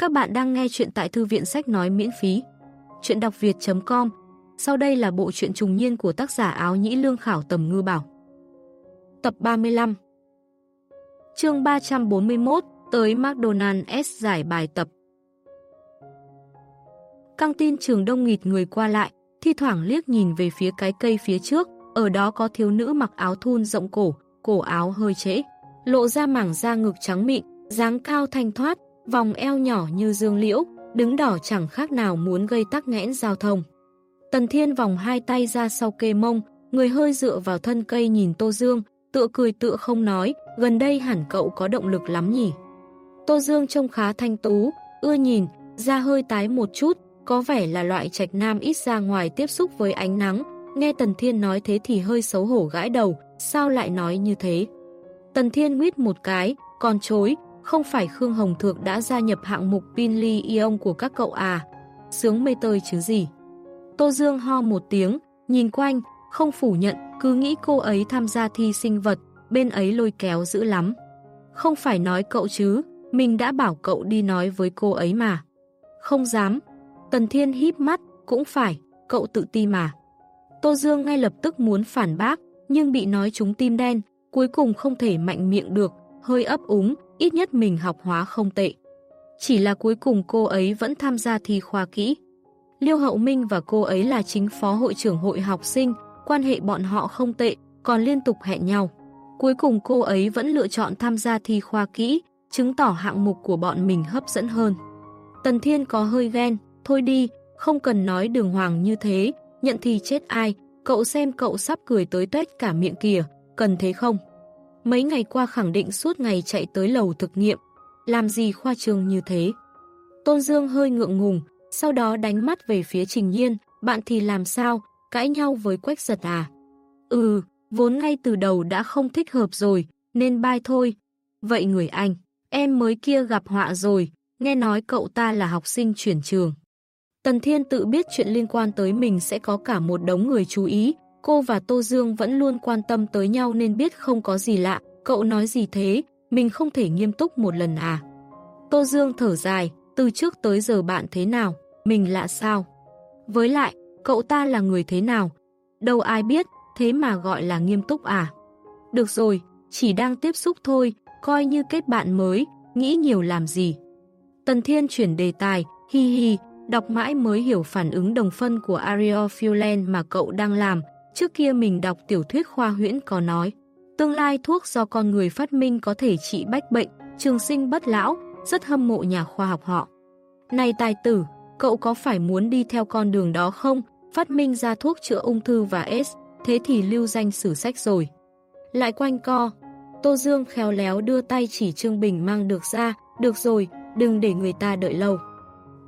Các bạn đang nghe chuyện tại thư viện sách nói miễn phí. Chuyện đọc việt.com Sau đây là bộ truyện trùng niên của tác giả áo nhĩ lương khảo tầm ngư bảo. Tập 35 Chương 341 Tới McDonald's giải bài tập Căng tin trường đông nghịt người qua lại, thi thoảng liếc nhìn về phía cái cây phía trước, ở đó có thiếu nữ mặc áo thun rộng cổ, cổ áo hơi trễ, lộ ra mảng da ngực trắng mịn, dáng cao thanh thoát, vòng eo nhỏ như dương liễu, đứng đỏ chẳng khác nào muốn gây tắc nghẽn giao thông. Tần Thiên vòng hai tay ra sau kê mông, người hơi dựa vào thân cây nhìn Tô Dương, tựa cười tựa không nói, gần đây hẳn cậu có động lực lắm nhỉ. Tô Dương trông khá thanh tú, ưa nhìn, da hơi tái một chút, có vẻ là loại trạch nam ít ra ngoài tiếp xúc với ánh nắng. Nghe Tần Thiên nói thế thì hơi xấu hổ gãi đầu, sao lại nói như thế? Tần Thiên nguyết một cái, còn chối, không phải Khương Hồng Thược đã gia nhập hạng mục pin ly ion của các cậu à? Sướng mê tơi chứ gì? Tô Dương ho một tiếng, nhìn quanh, không phủ nhận, cứ nghĩ cô ấy tham gia thi sinh vật, bên ấy lôi kéo dữ lắm. Không phải nói cậu chứ, mình đã bảo cậu đi nói với cô ấy mà. Không dám. Tần Thiên híp mắt, cũng phải, cậu tự ti mà. Tô Dương ngay lập tức muốn phản bác, nhưng bị nói trúng tim đen, cuối cùng không thể mạnh miệng được, hơi ấp úng, ít nhất mình học hóa không tệ. Chỉ là cuối cùng cô ấy vẫn tham gia thi khoa kỹ. Liêu Hậu Minh và cô ấy là chính phó hội trưởng hội học sinh, quan hệ bọn họ không tệ, còn liên tục hẹn nhau. Cuối cùng cô ấy vẫn lựa chọn tham gia thi khoa kỹ, chứng tỏ hạng mục của bọn mình hấp dẫn hơn. Tần Thiên có hơi ghen, thôi đi, không cần nói đường hoàng như thế, nhận thì chết ai, cậu xem cậu sắp cười tới tuét cả miệng kìa, cần thế không? Mấy ngày qua khẳng định suốt ngày chạy tới lầu thực nghiệm, làm gì khoa trường như thế. Tôn Dương hơi ngượng ngùng, sau đó đánh mắt về phía Trình Nhiên, bạn thì làm sao, cãi nhau với quách giật à? Ừ, vốn ngay từ đầu đã không thích hợp rồi, nên bai thôi. Vậy người anh, em mới kia gặp họa rồi, nghe nói cậu ta là học sinh chuyển trường. Tần Thiên tự biết chuyện liên quan tới mình sẽ có cả một đống người chú ý, Cô và Tô Dương vẫn luôn quan tâm tới nhau nên biết không có gì lạ. Cậu nói gì thế, mình không thể nghiêm túc một lần à. Tô Dương thở dài, từ trước tới giờ bạn thế nào, mình lạ sao? Với lại, cậu ta là người thế nào? Đâu ai biết, thế mà gọi là nghiêm túc à? Được rồi, chỉ đang tiếp xúc thôi, coi như kết bạn mới, nghĩ nhiều làm gì. Tần Thiên chuyển đề tài, hi hi, đọc mãi mới hiểu phản ứng đồng phân của Ariel Fulen mà cậu đang làm, Trước kia mình đọc tiểu thuyết khoa huyễn có nói, tương lai thuốc do con người phát minh có thể trị bách bệnh, trường sinh bất lão, rất hâm mộ nhà khoa học họ. Này tài tử, cậu có phải muốn đi theo con đường đó không? Phát minh ra thuốc chữa ung thư và S, thế thì lưu danh sử sách rồi. Lại quanh co, Tô Dương khéo léo đưa tay chỉ Trương Bình mang được ra, được rồi, đừng để người ta đợi lâu.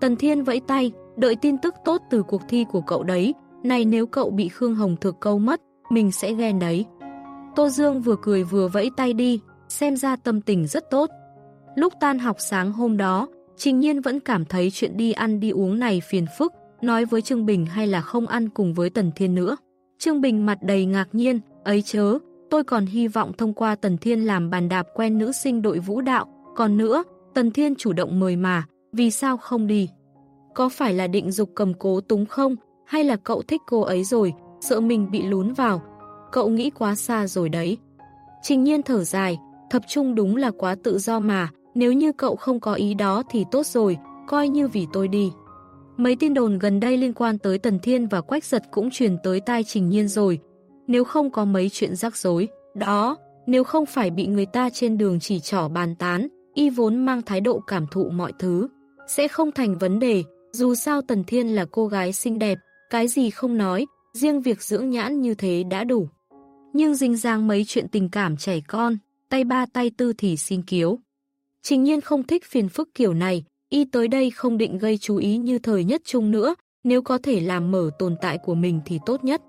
Tần Thiên vẫy tay, đợi tin tức tốt từ cuộc thi của cậu đấy, này nếu cậu bị Khương Hồng thực câu mất, mình sẽ ghen đấy. Tô Dương vừa cười vừa vẫy tay đi, xem ra tâm tình rất tốt. Lúc tan học sáng hôm đó, Trình Nhiên vẫn cảm thấy chuyện đi ăn đi uống này phiền phức, nói với Trương Bình hay là không ăn cùng với Tần Thiên nữa. Trương Bình mặt đầy ngạc nhiên, ấy chớ, tôi còn hy vọng thông qua Tần Thiên làm bàn đạp quen nữ sinh đội vũ đạo, còn nữa, Tần Thiên chủ động mời mà, vì sao không đi? Có phải là định dục cầm cố túng không, hay là cậu thích cô ấy rồi, sợ mình bị lún vào. Cậu nghĩ quá xa rồi đấy. Trình nhiên thở dài, tập trung đúng là quá tự do mà, nếu như cậu không có ý đó thì tốt rồi, coi như vì tôi đi. Mấy tin đồn gần đây liên quan tới Tần Thiên và Quách Giật cũng truyền tới tai Trình Nhiên rồi. Nếu không có mấy chuyện rắc rối, đó, nếu không phải bị người ta trên đường chỉ trỏ bàn tán, y vốn mang thái độ cảm thụ mọi thứ, sẽ không thành vấn đề, dù sao Tần Thiên là cô gái xinh đẹp, cái gì không nói, riêng việc dưỡng nhãn như thế đã đủ. Nhưng dinh dàng mấy chuyện tình cảm trẻ con, tay ba tay tư thì xin kiếu. Trình nhiên không thích phiền phức kiểu này, y tới đây không định gây chú ý như thời nhất chung nữa, nếu có thể làm mở tồn tại của mình thì tốt nhất.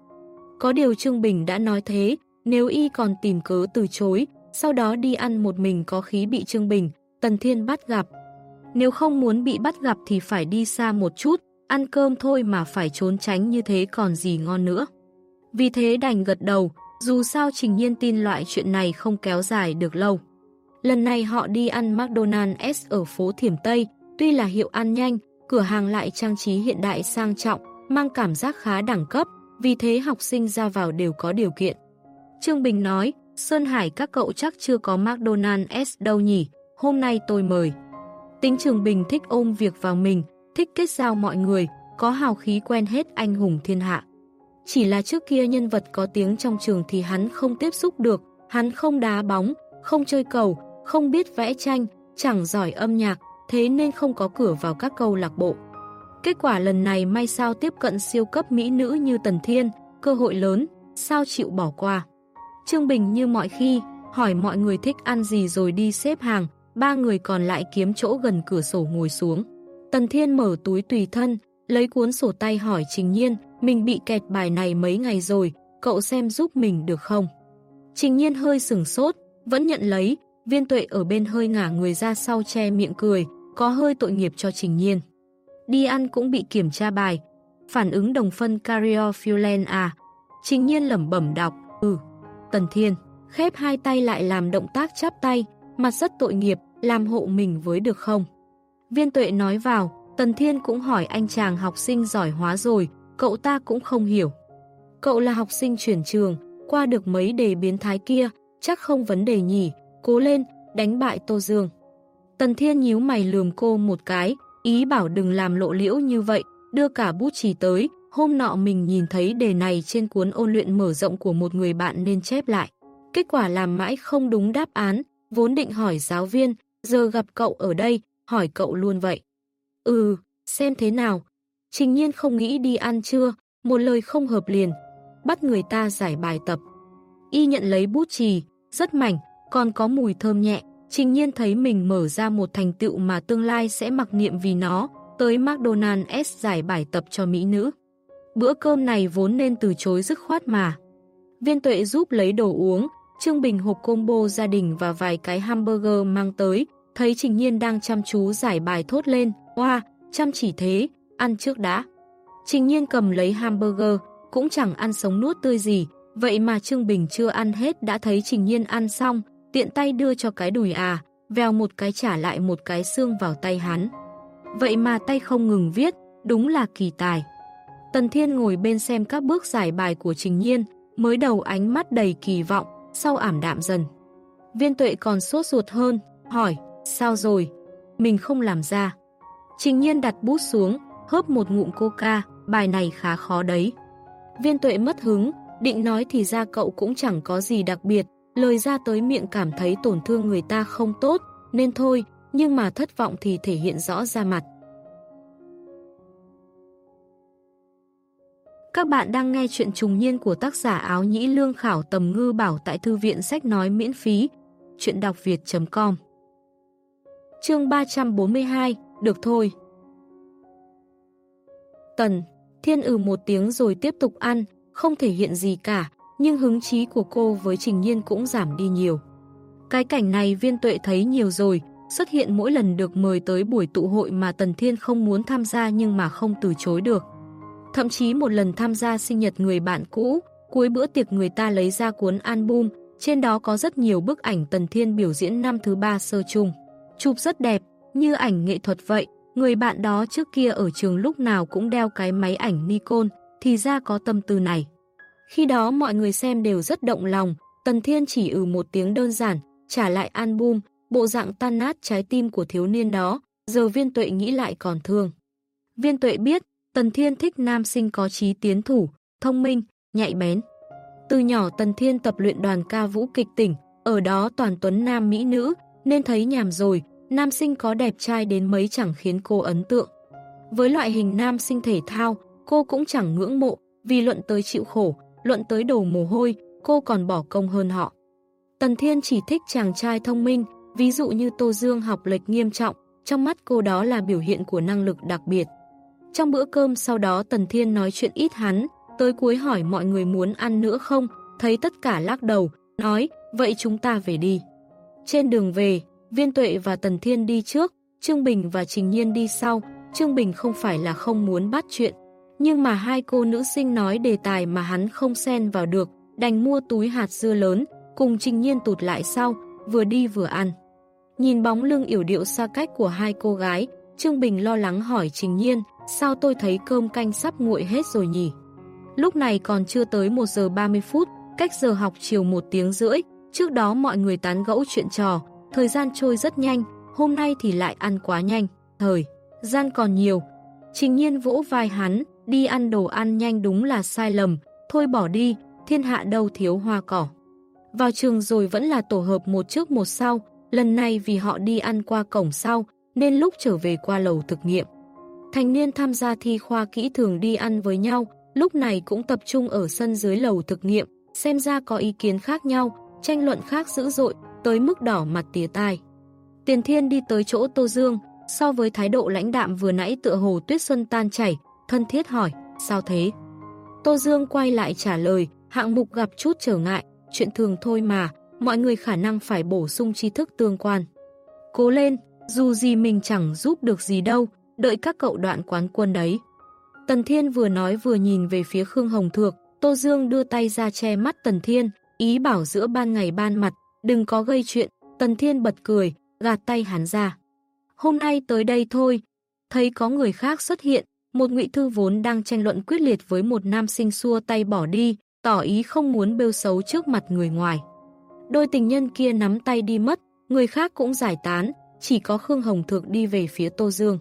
Có điều Trương Bình đã nói thế, nếu y còn tìm cớ từ chối, sau đó đi ăn một mình có khí bị Trương Bình, Tần Thiên bắt gặp. Nếu không muốn bị bắt gặp thì phải đi xa một chút, ăn cơm thôi mà phải trốn tránh như thế còn gì ngon nữa. Vì thế đành gật đầu, dù sao Trình Nhiên tin loại chuyện này không kéo dài được lâu. Lần này họ đi ăn McDonald's ở phố Thiểm Tây, tuy là hiệu ăn nhanh, cửa hàng lại trang trí hiện đại sang trọng, mang cảm giác khá đẳng cấp, vì thế học sinh ra vào đều có điều kiện. Trương Bình nói, Sơn Hải các cậu chắc chưa có McDonald's đâu nhỉ, hôm nay tôi mời. Tính Trường Bình thích ôm việc vào mình, thích kết giao mọi người, có hào khí quen hết anh hùng thiên hạ. Chỉ là trước kia nhân vật có tiếng trong trường thì hắn không tiếp xúc được, hắn không đá bóng, không chơi cầu, không biết vẽ tranh, chẳng giỏi âm nhạc, thế nên không có cửa vào các câu lạc bộ. Kết quả lần này may sao tiếp cận siêu cấp mỹ nữ như Tần Thiên, cơ hội lớn, sao chịu bỏ qua. Trương Bình như mọi khi, hỏi mọi người thích ăn gì rồi đi xếp hàng, ba người còn lại kiếm chỗ gần cửa sổ ngồi xuống. Tần Thiên mở túi tùy thân, lấy cuốn sổ tay hỏi Trình Nhiên, mình bị kẹt bài này mấy ngày rồi, cậu xem giúp mình được không? Trình Nhiên hơi sửng sốt, vẫn nhận lấy, viên tuệ ở bên hơi ngả người ra sau che miệng cười, có hơi tội nghiệp cho Trình Nhiên. Đi ăn cũng bị kiểm tra bài, phản ứng đồng phân Cariofulen à. Trình Nhiên lẩm bẩm đọc, ừ. Tần Thiên, khép hai tay lại làm động tác chắp tay, mặt rất tội nghiệp, làm hộ mình với được không? Viên tuệ nói vào, Tần Thiên cũng hỏi anh chàng học sinh giỏi hóa rồi, cậu ta cũng không hiểu. Cậu là học sinh chuyển trường, qua được mấy đề biến thái kia, chắc không vấn đề nhỉ, cố lên, đánh bại Tô Dương. Tần Thiên nhíu mày lườm cô một cái, ý bảo đừng làm lộ liễu như vậy, đưa cả bút chỉ tới, hôm nọ mình nhìn thấy đề này trên cuốn ôn luyện mở rộng của một người bạn nên chép lại. Kết quả làm mãi không đúng đáp án, vốn định hỏi giáo viên, giờ gặp cậu ở đây, hỏi cậu luôn vậy. Ừ, xem thế nào. Trình nhiên không nghĩ đi ăn trưa, một lời không hợp liền, bắt người ta giải bài tập. Y nhận lấy bút chì, rất mảnh, còn có mùi thơm nhẹ. Trình nhiên thấy mình mở ra một thành tựu mà tương lai sẽ mặc niệm vì nó, tới McDonald's giải bài tập cho mỹ nữ. Bữa cơm này vốn nên từ chối dứt khoát mà. Viên tuệ giúp lấy đồ uống, Trương Bình hộp combo gia đình và vài cái hamburger mang tới, thấy Trình Nhiên đang chăm chú giải bài thốt lên, hoa, chăm chỉ thế, ăn trước đã. Trình Nhiên cầm lấy hamburger, cũng chẳng ăn sống nuốt tươi gì, vậy mà Trương Bình chưa ăn hết đã thấy Trình Nhiên ăn xong, tiện tay đưa cho cái đùi à, vèo một cái trả lại một cái xương vào tay hắn. Vậy mà tay không ngừng viết, đúng là kỳ tài. Tần Thiên ngồi bên xem các bước giải bài của Trình Nhiên, mới đầu ánh mắt đầy kỳ vọng, sau ảm đạm dần. Viên tuệ còn sốt ruột hơn, hỏi, sao rồi? Mình không làm ra. Trình Nhiên đặt bút xuống, hớp một ngụm coca, bài này khá khó đấy. Viên tuệ mất hứng, định nói thì ra cậu cũng chẳng có gì đặc biệt, lời ra tới miệng cảm thấy tổn thương người ta không tốt, nên thôi, nhưng mà thất vọng thì thể hiện rõ ra mặt. Các bạn đang nghe chuyện trùng niên của tác giả áo nhĩ lương khảo tầm ngư bảo tại thư viện sách nói miễn phí. Chuyện đọc việt.com Chương 342 Được thôi Tần Thiên ừ một tiếng rồi tiếp tục ăn, không thể hiện gì cả, nhưng hứng chí của cô với Trình Nhiên cũng giảm đi nhiều. Cái cảnh này viên tuệ thấy nhiều rồi, xuất hiện mỗi lần được mời tới buổi tụ hội mà Tần Thiên không muốn tham gia nhưng mà không từ chối được. Thậm chí một lần tham gia sinh nhật người bạn cũ, cuối bữa tiệc người ta lấy ra cuốn album, trên đó có rất nhiều bức ảnh Tần Thiên biểu diễn năm thứ ba sơ chung. Chụp rất đẹp, như ảnh nghệ thuật vậy, người bạn đó trước kia ở trường lúc nào cũng đeo cái máy ảnh Nikon, thì ra có tâm tư này. Khi đó mọi người xem đều rất động lòng, Tần Thiên chỉ ừ một tiếng đơn giản, trả lại album, bộ dạng tan nát trái tim của thiếu niên đó, giờ viên tuệ nghĩ lại còn thương. Viên tuệ biết, Tần Thiên thích nam sinh có trí tiến thủ, thông minh, nhạy bén. Từ nhỏ Tần Thiên tập luyện đoàn ca vũ kịch tỉnh, ở đó toàn tuấn nam mỹ nữ, nên thấy nhàm rồi, nam sinh có đẹp trai đến mấy chẳng khiến cô ấn tượng. Với loại hình nam sinh thể thao, cô cũng chẳng ngưỡng mộ, vì luận tới chịu khổ, luận tới đổ mồ hôi, cô còn bỏ công hơn họ. Tần Thiên chỉ thích chàng trai thông minh, ví dụ như Tô Dương học lệch nghiêm trọng, trong mắt cô đó là biểu hiện của năng lực đặc biệt. Trong bữa cơm sau đó Tần Thiên nói chuyện ít hắn, tới cuối hỏi mọi người muốn ăn nữa không, thấy tất cả lắc đầu, nói, vậy chúng ta về đi. Trên đường về, Viên Tuệ và Tần Thiên đi trước, Trương Bình và Trình Nhiên đi sau, Trương Bình không phải là không muốn bắt chuyện, nhưng mà hai cô nữ sinh nói đề tài mà hắn không xen vào được, đành mua túi hạt dưa lớn, cùng Trình Nhiên tụt lại sau, vừa đi vừa ăn. Nhìn bóng lưng yểu điệu xa cách của hai cô gái, Trương Bình lo lắng hỏi Trình Nhiên, sao tôi thấy cơm canh sắp nguội hết rồi nhỉ? Lúc này còn chưa tới 1 giờ 30 phút, cách giờ học chiều 1 tiếng rưỡi, trước đó mọi người tán gẫu chuyện trò, thời gian trôi rất nhanh, hôm nay thì lại ăn quá nhanh, thời gian còn nhiều. Trình Nhiên vỗ vai hắn, đi ăn đồ ăn nhanh đúng là sai lầm, thôi bỏ đi, thiên hạ đâu thiếu hoa cỏ. Vào trường rồi vẫn là tổ hợp một trước một sau, lần này vì họ đi ăn qua cổng sau, nên lúc trở về qua lầu thực nghiệm. Thành niên tham gia thi khoa kỹ thường đi ăn với nhau, lúc này cũng tập trung ở sân dưới lầu thực nghiệm, xem ra có ý kiến khác nhau, tranh luận khác dữ dội, tới mức đỏ mặt tía tai. Tiền Thiên đi tới chỗ Tô Dương, so với thái độ lãnh đạm vừa nãy tựa hồ tuyết xuân tan chảy, thân thiết hỏi, sao thế? Tô Dương quay lại trả lời, hạng mục gặp chút trở ngại, chuyện thường thôi mà, mọi người khả năng phải bổ sung tri thức tương quan. Cố lên, dù gì mình chẳng giúp được gì đâu, đợi các cậu đoạn quán quân đấy. Tần Thiên vừa nói vừa nhìn về phía Khương Hồng Thược, Tô Dương đưa tay ra che mắt Tần Thiên, ý bảo giữa ban ngày ban mặt, đừng có gây chuyện, Tần Thiên bật cười, gạt tay hắn ra. Hôm nay tới đây thôi, thấy có người khác xuất hiện, một ngụy thư vốn đang tranh luận quyết liệt với một nam sinh xua tay bỏ đi, tỏ ý không muốn bêu xấu trước mặt người ngoài. Đôi tình nhân kia nắm tay đi mất, người khác cũng giải tán, chỉ có Khương Hồng Thược đi về phía Tô Dương.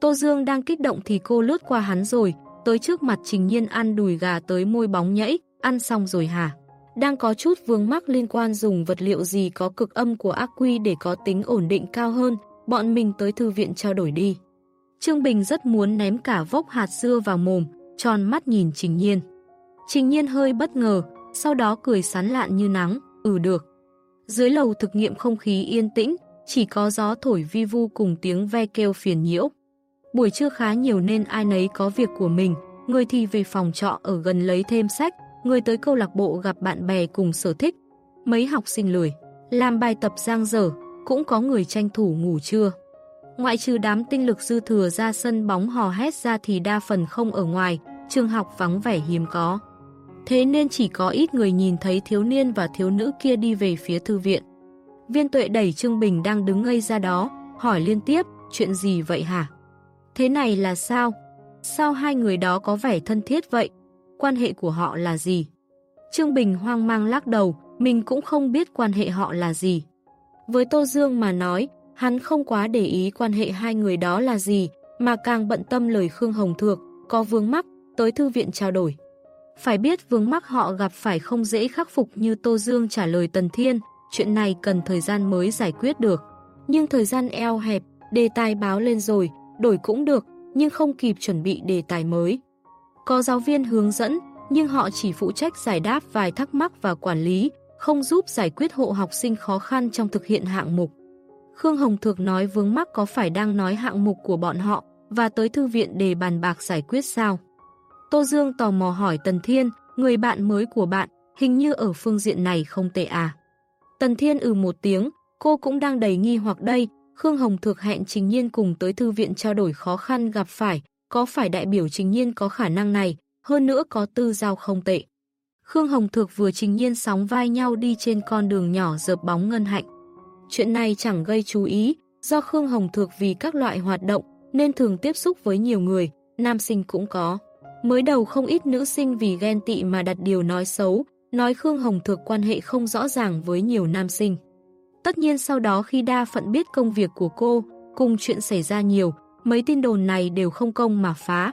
Tô Dương đang kích động thì cô lướt qua hắn rồi, tới trước mặt Trình Nhiên ăn đùi gà tới môi bóng nhảy, ăn xong rồi hả? Đang có chút vướng mắc liên quan dùng vật liệu gì có cực âm của ác quy để có tính ổn định cao hơn, bọn mình tới thư viện trao đổi đi. Trương Bình rất muốn ném cả vốc hạt dưa vào mồm, tròn mắt nhìn Trình Nhiên. Trình Nhiên hơi bất ngờ, sau đó cười sán lạn như nắng, ừ được. Dưới lầu thực nghiệm không khí yên tĩnh, chỉ có gió thổi vi vu cùng tiếng ve kêu phiền nhiễu. Buổi trưa khá nhiều nên ai nấy có việc của mình, người thì về phòng trọ ở gần lấy thêm sách, người tới câu lạc bộ gặp bạn bè cùng sở thích. Mấy học sinh lười, làm bài tập giang dở, cũng có người tranh thủ ngủ trưa. Ngoại trừ đám tinh lực dư thừa ra sân bóng hò hét ra thì đa phần không ở ngoài, trường học vắng vẻ hiếm có. Thế nên chỉ có ít người nhìn thấy thiếu niên và thiếu nữ kia đi về phía thư viện. Viên tuệ đẩy Trương Bình đang đứng ngây ra đó, hỏi liên tiếp, chuyện gì vậy hả? Thế này là sao? Sao hai người đó có vẻ thân thiết vậy? Quan hệ của họ là gì? Trương Bình hoang mang lắc đầu, mình cũng không biết quan hệ họ là gì. Với Tô Dương mà nói, hắn không quá để ý quan hệ hai người đó là gì, mà càng bận tâm lời Khương Hồng Thược, có vướng mắc, tới thư viện trao đổi. Phải biết vướng mắc họ gặp phải không dễ khắc phục như Tô Dương trả lời Tần Thiên, chuyện này cần thời gian mới giải quyết được. Nhưng thời gian eo hẹp, đề tài báo lên rồi, đổi cũng được, nhưng không kịp chuẩn bị đề tài mới. Có giáo viên hướng dẫn, nhưng họ chỉ phụ trách giải đáp vài thắc mắc và quản lý, không giúp giải quyết hộ học sinh khó khăn trong thực hiện hạng mục. Khương Hồng Thược nói vướng mắc có phải đang nói hạng mục của bọn họ và tới thư viện để bàn bạc giải quyết sao? Tô Dương tò mò hỏi Tần Thiên, người bạn mới của bạn, hình như ở phương diện này không tệ à. Tần Thiên ừ một tiếng, cô cũng đang đầy nghi hoặc đây, Khương Hồng Thược hẹn Trình Nhiên cùng tới thư viện trao đổi khó khăn gặp phải, có phải đại biểu Trình Nhiên có khả năng này, hơn nữa có tư giao không tệ. Khương Hồng Thược vừa Trình Nhiên sóng vai nhau đi trên con đường nhỏ dợp bóng ngân hạnh. Chuyện này chẳng gây chú ý, do Khương Hồng Thược vì các loại hoạt động nên thường tiếp xúc với nhiều người, nam sinh cũng có. Mới đầu không ít nữ sinh vì ghen tị mà đặt điều nói xấu, nói Khương Hồng Thược quan hệ không rõ ràng với nhiều nam sinh. Tất nhiên sau đó khi đa phận biết công việc của cô, cùng chuyện xảy ra nhiều, mấy tin đồn này đều không công mà phá.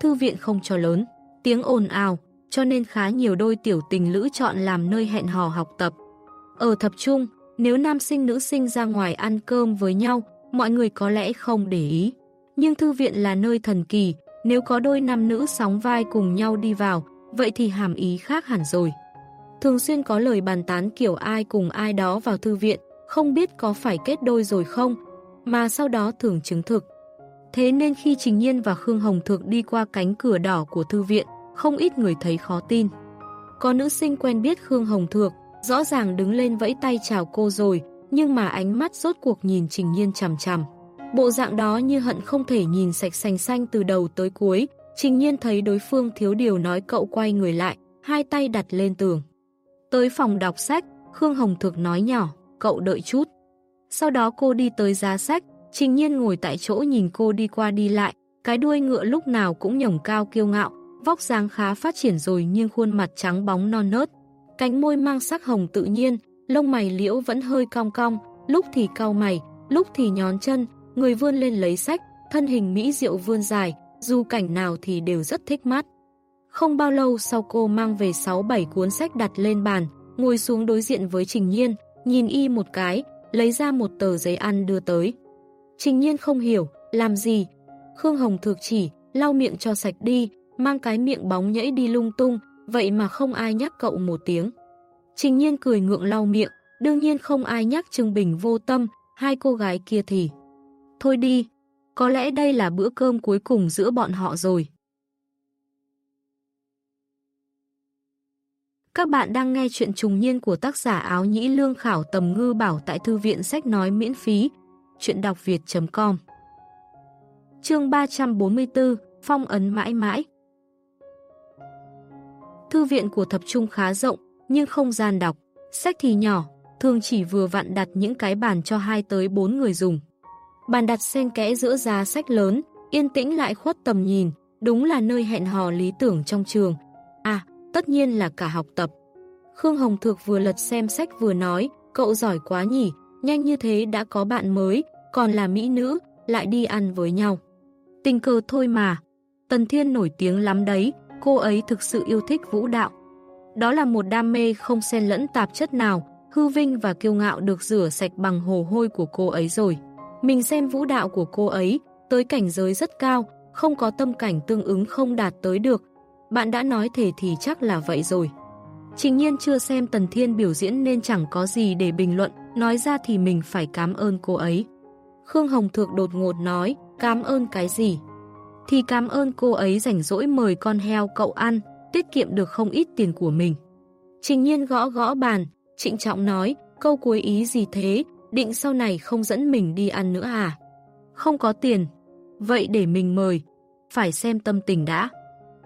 Thư viện không cho lớn, tiếng ồn ào, cho nên khá nhiều đôi tiểu tình lữ chọn làm nơi hẹn hò học tập. Ở thập trung, nếu nam sinh nữ sinh ra ngoài ăn cơm với nhau, mọi người có lẽ không để ý. Nhưng thư viện là nơi thần kỳ, nếu có đôi nam nữ sóng vai cùng nhau đi vào, vậy thì hàm ý khác hẳn rồi. Thường xuyên có lời bàn tán kiểu ai cùng ai đó vào thư viện, không biết có phải kết đôi rồi không, mà sau đó thường chứng thực. Thế nên khi Trình Nhiên và Khương Hồng Thược đi qua cánh cửa đỏ của thư viện, không ít người thấy khó tin. Có nữ sinh quen biết Khương Hồng Thược, rõ ràng đứng lên vẫy tay chào cô rồi, nhưng mà ánh mắt rốt cuộc nhìn Trình Nhiên chằm chằm. Bộ dạng đó như hận không thể nhìn sạch xanh xanh từ đầu tới cuối, Trình Nhiên thấy đối phương thiếu điều nói cậu quay người lại, hai tay đặt lên tường. Tới phòng đọc sách, Khương Hồng thược nói nhỏ, cậu đợi chút. Sau đó cô đi tới giá sách, Trình nhiên ngồi tại chỗ nhìn cô đi qua đi lại, cái đuôi ngựa lúc nào cũng nhổng cao kiêu ngạo, vóc dáng khá phát triển rồi nhưng khuôn mặt trắng bóng non nớt. Cánh môi mang sắc hồng tự nhiên, lông mày liễu vẫn hơi cong cong, lúc thì cau mày, lúc thì nhón chân, người vươn lên lấy sách, thân hình mỹ diệu vươn dài, dù cảnh nào thì đều rất thích mắt. Không bao lâu sau cô mang về 6-7 cuốn sách đặt lên bàn, ngồi xuống đối diện với Trình Nhiên, nhìn y một cái, lấy ra một tờ giấy ăn đưa tới. Trình Nhiên không hiểu, làm gì? Khương Hồng thực chỉ, lau miệng cho sạch đi, mang cái miệng bóng nhẫy đi lung tung, vậy mà không ai nhắc cậu một tiếng. Trình Nhiên cười ngượng lau miệng, đương nhiên không ai nhắc Trương Bình vô tâm, hai cô gái kia thì. Thôi đi, có lẽ đây là bữa cơm cuối cùng giữa bọn họ rồi. Các bạn đang nghe chuyện trùng niên của tác giả áo nhĩ lương khảo tầm ngư bảo tại thư viện sách nói miễn phí. Chuyện đọc việt.com Chương 344 Phong ấn mãi mãi Thư viện của thập trung khá rộng, nhưng không gian đọc. Sách thì nhỏ, thường chỉ vừa vặn đặt những cái bàn cho hai tới bốn người dùng. Bàn đặt xen kẽ giữa giá sách lớn, yên tĩnh lại khuất tầm nhìn, đúng là nơi hẹn hò lý tưởng trong trường. À, tất nhiên là cả học tập. Khương Hồng Thược vừa lật xem sách vừa nói, cậu giỏi quá nhỉ, nhanh như thế đã có bạn mới, còn là mỹ nữ, lại đi ăn với nhau. Tình cờ thôi mà. Tần Thiên nổi tiếng lắm đấy, cô ấy thực sự yêu thích vũ đạo. Đó là một đam mê không xen lẫn tạp chất nào, hư vinh và kiêu ngạo được rửa sạch bằng hồ hôi của cô ấy rồi. Mình xem vũ đạo của cô ấy, tới cảnh giới rất cao, không có tâm cảnh tương ứng không đạt tới được. Bạn đã nói thể thì chắc là vậy rồi. Trình nhiên chưa xem Tần Thiên biểu diễn nên chẳng có gì để bình luận, nói ra thì mình phải cảm ơn cô ấy. Khương Hồng Thược đột ngột nói, cảm ơn cái gì? Thì cảm ơn cô ấy rảnh rỗi mời con heo cậu ăn, tiết kiệm được không ít tiền của mình. Trình nhiên gõ gõ bàn, trịnh trọng nói, câu cuối ý gì thế, định sau này không dẫn mình đi ăn nữa à? Không có tiền. Vậy để mình mời. Phải xem tâm tình đã.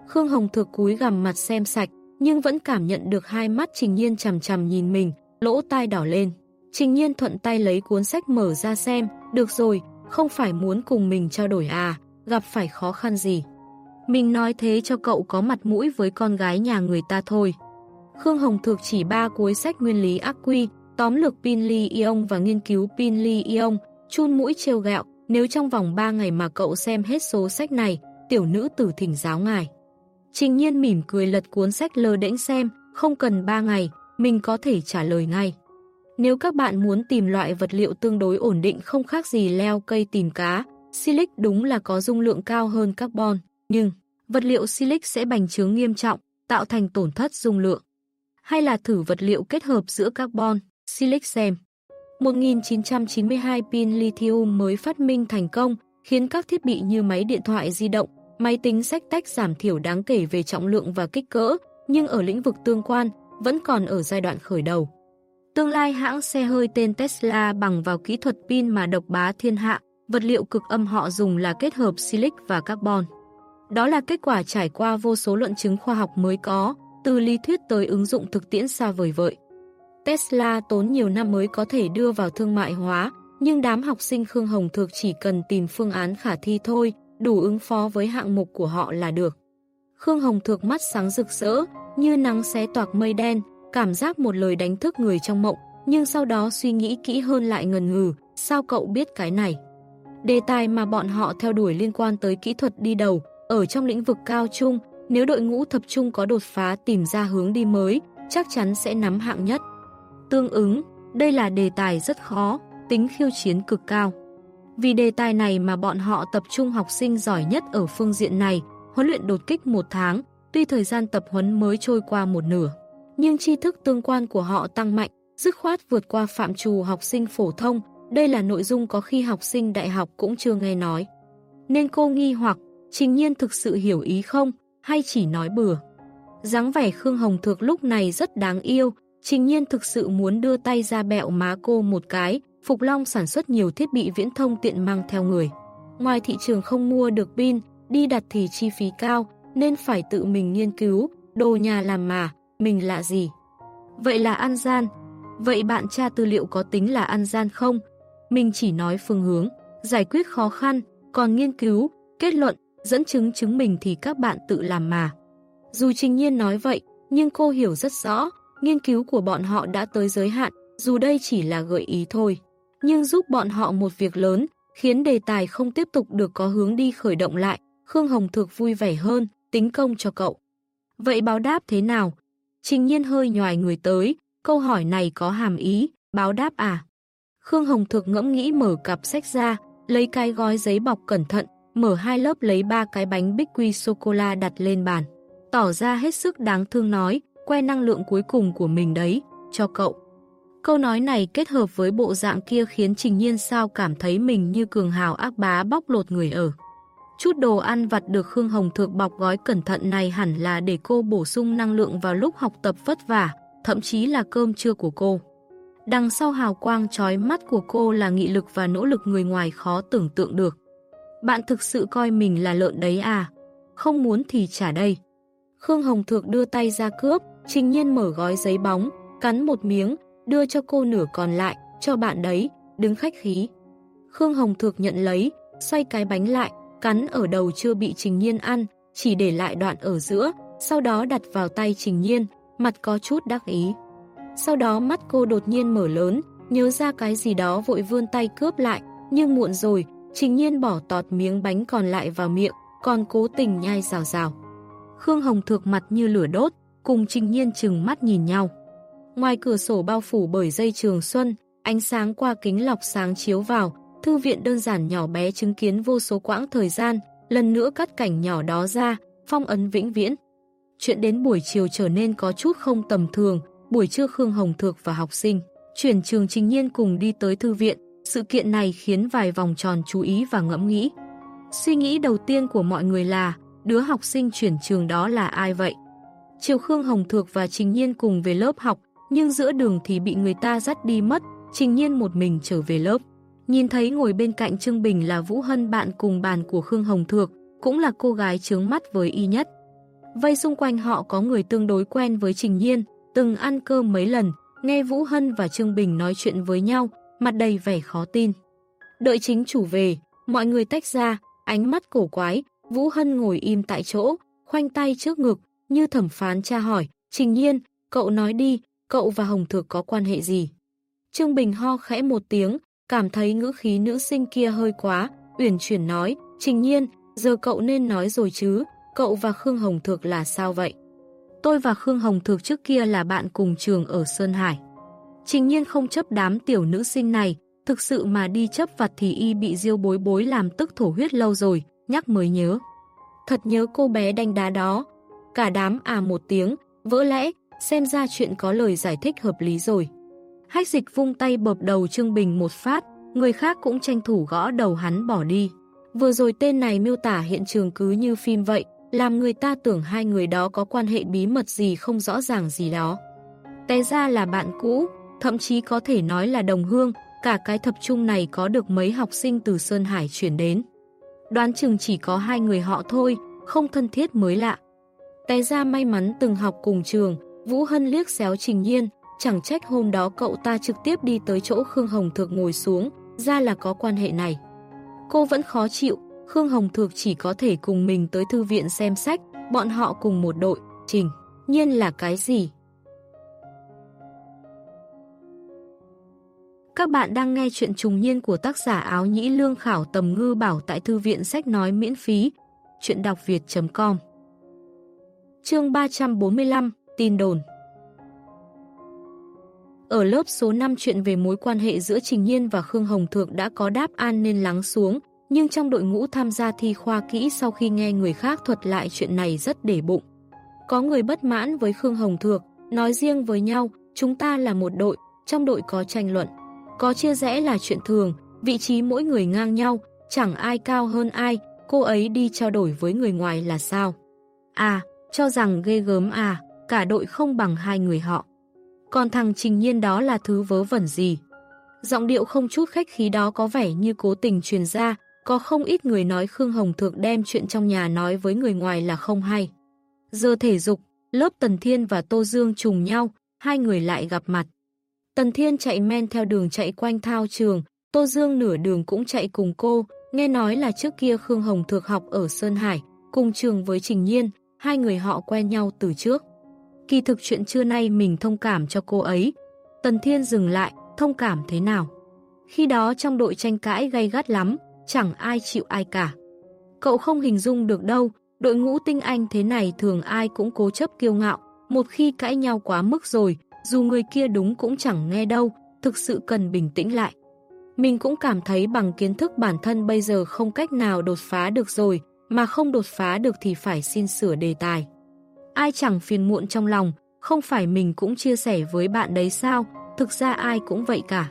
Khương Hồng Thược cúi gằm mặt xem sạch, nhưng vẫn cảm nhận được hai mắt Trình Nhiên chằm chằm nhìn mình, lỗ tai đỏ lên. Trình Nhiên thuận tay lấy cuốn sách mở ra xem, được rồi, không phải muốn cùng mình trao đổi à, gặp phải khó khăn gì. Mình nói thế cho cậu có mặt mũi với con gái nhà người ta thôi. Khương Hồng Thược chỉ ba cuối sách nguyên lý ác quy, tóm lược pin li ion và nghiên cứu pin li ion, chun mũi trêu gẹo, nếu trong vòng 3 ngày mà cậu xem hết số sách này, tiểu nữ tử thỉnh giáo ngài. Trình nhiên mỉm cười lật cuốn sách lơ đễnh xem, không cần 3 ngày, mình có thể trả lời ngay. Nếu các bạn muốn tìm loại vật liệu tương đối ổn định không khác gì leo cây tìm cá, silic đúng là có dung lượng cao hơn carbon, nhưng vật liệu silic sẽ bành trướng nghiêm trọng, tạo thành tổn thất dung lượng. Hay là thử vật liệu kết hợp giữa carbon, silic xem. 1992 pin lithium mới phát minh thành công, khiến các thiết bị như máy điện thoại di động, máy tính sách tách giảm thiểu đáng kể về trọng lượng và kích cỡ, nhưng ở lĩnh vực tương quan, vẫn còn ở giai đoạn khởi đầu. Tương lai hãng xe hơi tên Tesla bằng vào kỹ thuật pin mà độc bá thiên hạ, vật liệu cực âm họ dùng là kết hợp silic và carbon. Đó là kết quả trải qua vô số luận chứng khoa học mới có, từ lý thuyết tới ứng dụng thực tiễn xa vời vợi. Tesla tốn nhiều năm mới có thể đưa vào thương mại hóa, nhưng đám học sinh Khương Hồng Thược chỉ cần tìm phương án khả thi thôi, đủ ứng phó với hạng mục của họ là được. Khương Hồng Thược mắt sáng rực rỡ, như nắng xé toạc mây đen, cảm giác một lời đánh thức người trong mộng, nhưng sau đó suy nghĩ kỹ hơn lại ngần ngừ, sao cậu biết cái này? Đề tài mà bọn họ theo đuổi liên quan tới kỹ thuật đi đầu, ở trong lĩnh vực cao trung, nếu đội ngũ thập trung có đột phá tìm ra hướng đi mới, chắc chắn sẽ nắm hạng nhất. Tương ứng, đây là đề tài rất khó, tính khiêu chiến cực cao. Vì đề tài này mà bọn họ tập trung học sinh giỏi nhất ở phương diện này, huấn luyện đột kích một tháng, tuy thời gian tập huấn mới trôi qua một nửa. Nhưng tri thức tương quan của họ tăng mạnh, dứt khoát vượt qua phạm trù học sinh phổ thông, đây là nội dung có khi học sinh đại học cũng chưa nghe nói. Nên cô nghi hoặc, trình nhiên thực sự hiểu ý không, hay chỉ nói bừa. dáng vẻ Khương Hồng Thược lúc này rất đáng yêu, trình nhiên thực sự muốn đưa tay ra bẹo má cô một cái, Phục Long sản xuất nhiều thiết bị viễn thông tiện mang theo người. Ngoài thị trường không mua được pin, đi đặt thì chi phí cao, nên phải tự mình nghiên cứu, đồ nhà làm mà, mình là gì. Vậy là ăn gian. Vậy bạn tra tư liệu có tính là ăn gian không? Mình chỉ nói phương hướng. giải quyết khó khăn, còn nghiên cứu, kết luận, dẫn chứng chứng minh thì các bạn tự làm mà. Dù Trình Nhiên nói vậy, nhưng cô hiểu rất rõ, nghiên cứu của bọn họ đã tới giới hạn, dù đây chỉ là gợi ý thôi. Nhưng giúp bọn họ một việc lớn, khiến đề tài không tiếp tục được có hướng đi khởi động lại, Khương Hồng Thược vui vẻ hơn, tính công cho cậu. Vậy báo đáp thế nào? Trình Nhiên hơi nhòi người tới, câu hỏi này có hàm ý, báo đáp à? Khương Hồng Thược ngẫm nghĩ mở cặp sách ra, lấy cái gói giấy bọc cẩn thận, mở hai lớp lấy ba cái bánh bích quy sô-cô-la đặt lên bàn. Tỏ ra hết sức đáng thương nói, que năng lượng cuối cùng của mình đấy, cho cậu. Câu nói này kết hợp với bộ dạng kia khiến Trình Nhiên sao cảm thấy mình như cường hào ác bá bóc lột người ở. Chút đồ ăn vặt được Khương Hồng Thược bọc gói cẩn thận này hẳn là để cô bổ sung năng lượng vào lúc học tập vất vả, thậm chí là cơm trưa của cô. Đằng sau hào quang trói mắt của cô là nghị lực và nỗ lực người ngoài khó tưởng tượng được. Bạn thực sự coi mình là lợn đấy à? Không muốn thì trả đây. Khương Hồng Thược đưa tay ra cướp, trình nhiên mở gói giấy bóng, cắn một miếng, đưa cho cô nửa còn lại, cho bạn đấy, đứng khách khí. Khương Hồng Thược nhận lấy, xoay cái bánh lại, cắn ở đầu chưa bị Trình Nhiên ăn, chỉ để lại đoạn ở giữa, sau đó đặt vào tay Trình Nhiên, mặt có chút đắc ý. Sau đó mắt cô đột nhiên mở lớn, nhớ ra cái gì đó vội vươn tay cướp lại, nhưng muộn rồi, Trình Nhiên bỏ tọt miếng bánh còn lại vào miệng, còn cố tình nhai rào rào. Khương Hồng thược mặt như lửa đốt, cùng Trình Nhiên chừng mắt nhìn nhau. Ngoài cửa sổ bao phủ bởi dây trường xuân, ánh sáng qua kính lọc sáng chiếu vào, thư viện đơn giản nhỏ bé chứng kiến vô số quãng thời gian, lần nữa cắt cảnh nhỏ đó ra, phong ấn vĩnh viễn. Chuyện đến buổi chiều trở nên có chút không tầm thường, buổi trưa Khương Hồng Thược và học sinh, chuyển trường trình nhiên cùng đi tới thư viện, sự kiện này khiến vài vòng tròn chú ý và ngẫm nghĩ. Suy nghĩ đầu tiên của mọi người là, đứa học sinh chuyển trường đó là ai vậy? Chiều Khương Hồng Thược và Trình Nhiên cùng về lớp học, nhưng giữa đường thì bị người ta dắt đi mất, Trình Nhiên một mình trở về lớp. Nhìn thấy ngồi bên cạnh Trương Bình là Vũ Hân bạn cùng bàn của Khương Hồng Thược, cũng là cô gái trướng mắt với y nhất. Vây xung quanh họ có người tương đối quen với Trình Nhiên, từng ăn cơm mấy lần, nghe Vũ Hân và Trương Bình nói chuyện với nhau, mặt đầy vẻ khó tin. Đợi chính chủ về, mọi người tách ra, ánh mắt cổ quái, Vũ Hân ngồi im tại chỗ, khoanh tay trước ngực, như thẩm phán tra hỏi, Trình Nhiên, cậu nói đi, cậu và Hồng Thược có quan hệ gì? Trương Bình ho khẽ một tiếng, cảm thấy ngữ khí nữ sinh kia hơi quá, uyển chuyển nói, Trình Nhiên, giờ cậu nên nói rồi chứ, cậu và Khương Hồng Thược là sao vậy? Tôi và Khương Hồng Thược trước kia là bạn cùng trường ở Sơn Hải. Trình Nhiên không chấp đám tiểu nữ sinh này, thực sự mà đi chấp vặt thì y bị diêu bối bối làm tức thổ huyết lâu rồi, nhắc mới nhớ. Thật nhớ cô bé đánh đá đó. Cả đám à một tiếng, vỡ lẽ, xem ra chuyện có lời giải thích hợp lý rồi. Hách dịch vung tay bợp đầu Trương Bình một phát, người khác cũng tranh thủ gõ đầu hắn bỏ đi. Vừa rồi tên này miêu tả hiện trường cứ như phim vậy, làm người ta tưởng hai người đó có quan hệ bí mật gì không rõ ràng gì đó. Té ra là bạn cũ, thậm chí có thể nói là đồng hương, cả cái thập trung này có được mấy học sinh từ Sơn Hải chuyển đến. Đoán chừng chỉ có hai người họ thôi, không thân thiết mới lạ. Té ra may mắn từng học cùng trường, Vũ Hân liếc xéo Trình Nhiên, chẳng trách hôm đó cậu ta trực tiếp đi tới chỗ Khương Hồng Thược ngồi xuống, ra là có quan hệ này. Cô vẫn khó chịu, Khương Hồng Thược chỉ có thể cùng mình tới thư viện xem sách, bọn họ cùng một đội, Trình, Nhiên là cái gì? Các bạn đang nghe chuyện trùng niên của tác giả áo nhĩ lương khảo tầm ngư bảo tại thư viện sách nói miễn phí. Chuyện đọc việt.com Chương 345 Tin đồn ở lớp số 5 chuyện về mối quan hệ giữa Trình Nhiên và Khương Hồng Thượng đã có đáp an nên lắng xuống, nhưng trong đội ngũ tham gia thi khoa kỹ sau khi nghe người khác thuật lại chuyện này rất để bụng. Có người bất mãn với Khương Hồng Thược, nói riêng với nhau, chúng ta là một đội, trong đội có tranh luận. Có chia rẽ là chuyện thường, vị trí mỗi người ngang nhau, chẳng ai cao hơn ai, cô ấy đi trao đổi với người ngoài là sao? À, cho rằng ghê gớm à, cả đội không bằng hai người họ. Còn thằng Trình Nhiên đó là thứ vớ vẩn gì? Giọng điệu không chút khách khí đó có vẻ như cố tình truyền ra, có không ít người nói Khương Hồng thượng đem chuyện trong nhà nói với người ngoài là không hay. Giờ thể dục, lớp Tần Thiên và Tô Dương trùng nhau, hai người lại gặp mặt. Tần Thiên chạy men theo đường chạy quanh thao trường, Tô Dương nửa đường cũng chạy cùng cô, nghe nói là trước kia Khương Hồng Thược học ở Sơn Hải, cùng trường với Trình Nhiên, hai người họ quen nhau từ trước. Kỳ thực chuyện trưa nay mình thông cảm cho cô ấy. Tần Thiên dừng lại, thông cảm thế nào? Khi đó trong đội tranh cãi gay gắt lắm, chẳng ai chịu ai cả. Cậu không hình dung được đâu, đội ngũ tinh anh thế này thường ai cũng cố chấp kiêu ngạo, một khi cãi nhau quá mức rồi, dù người kia đúng cũng chẳng nghe đâu, thực sự cần bình tĩnh lại. Mình cũng cảm thấy bằng kiến thức bản thân bây giờ không cách nào đột phá được rồi, mà không đột phá được thì phải xin sửa đề tài. Ai chẳng phiền muộn trong lòng, không phải mình cũng chia sẻ với bạn đấy sao, thực ra ai cũng vậy cả.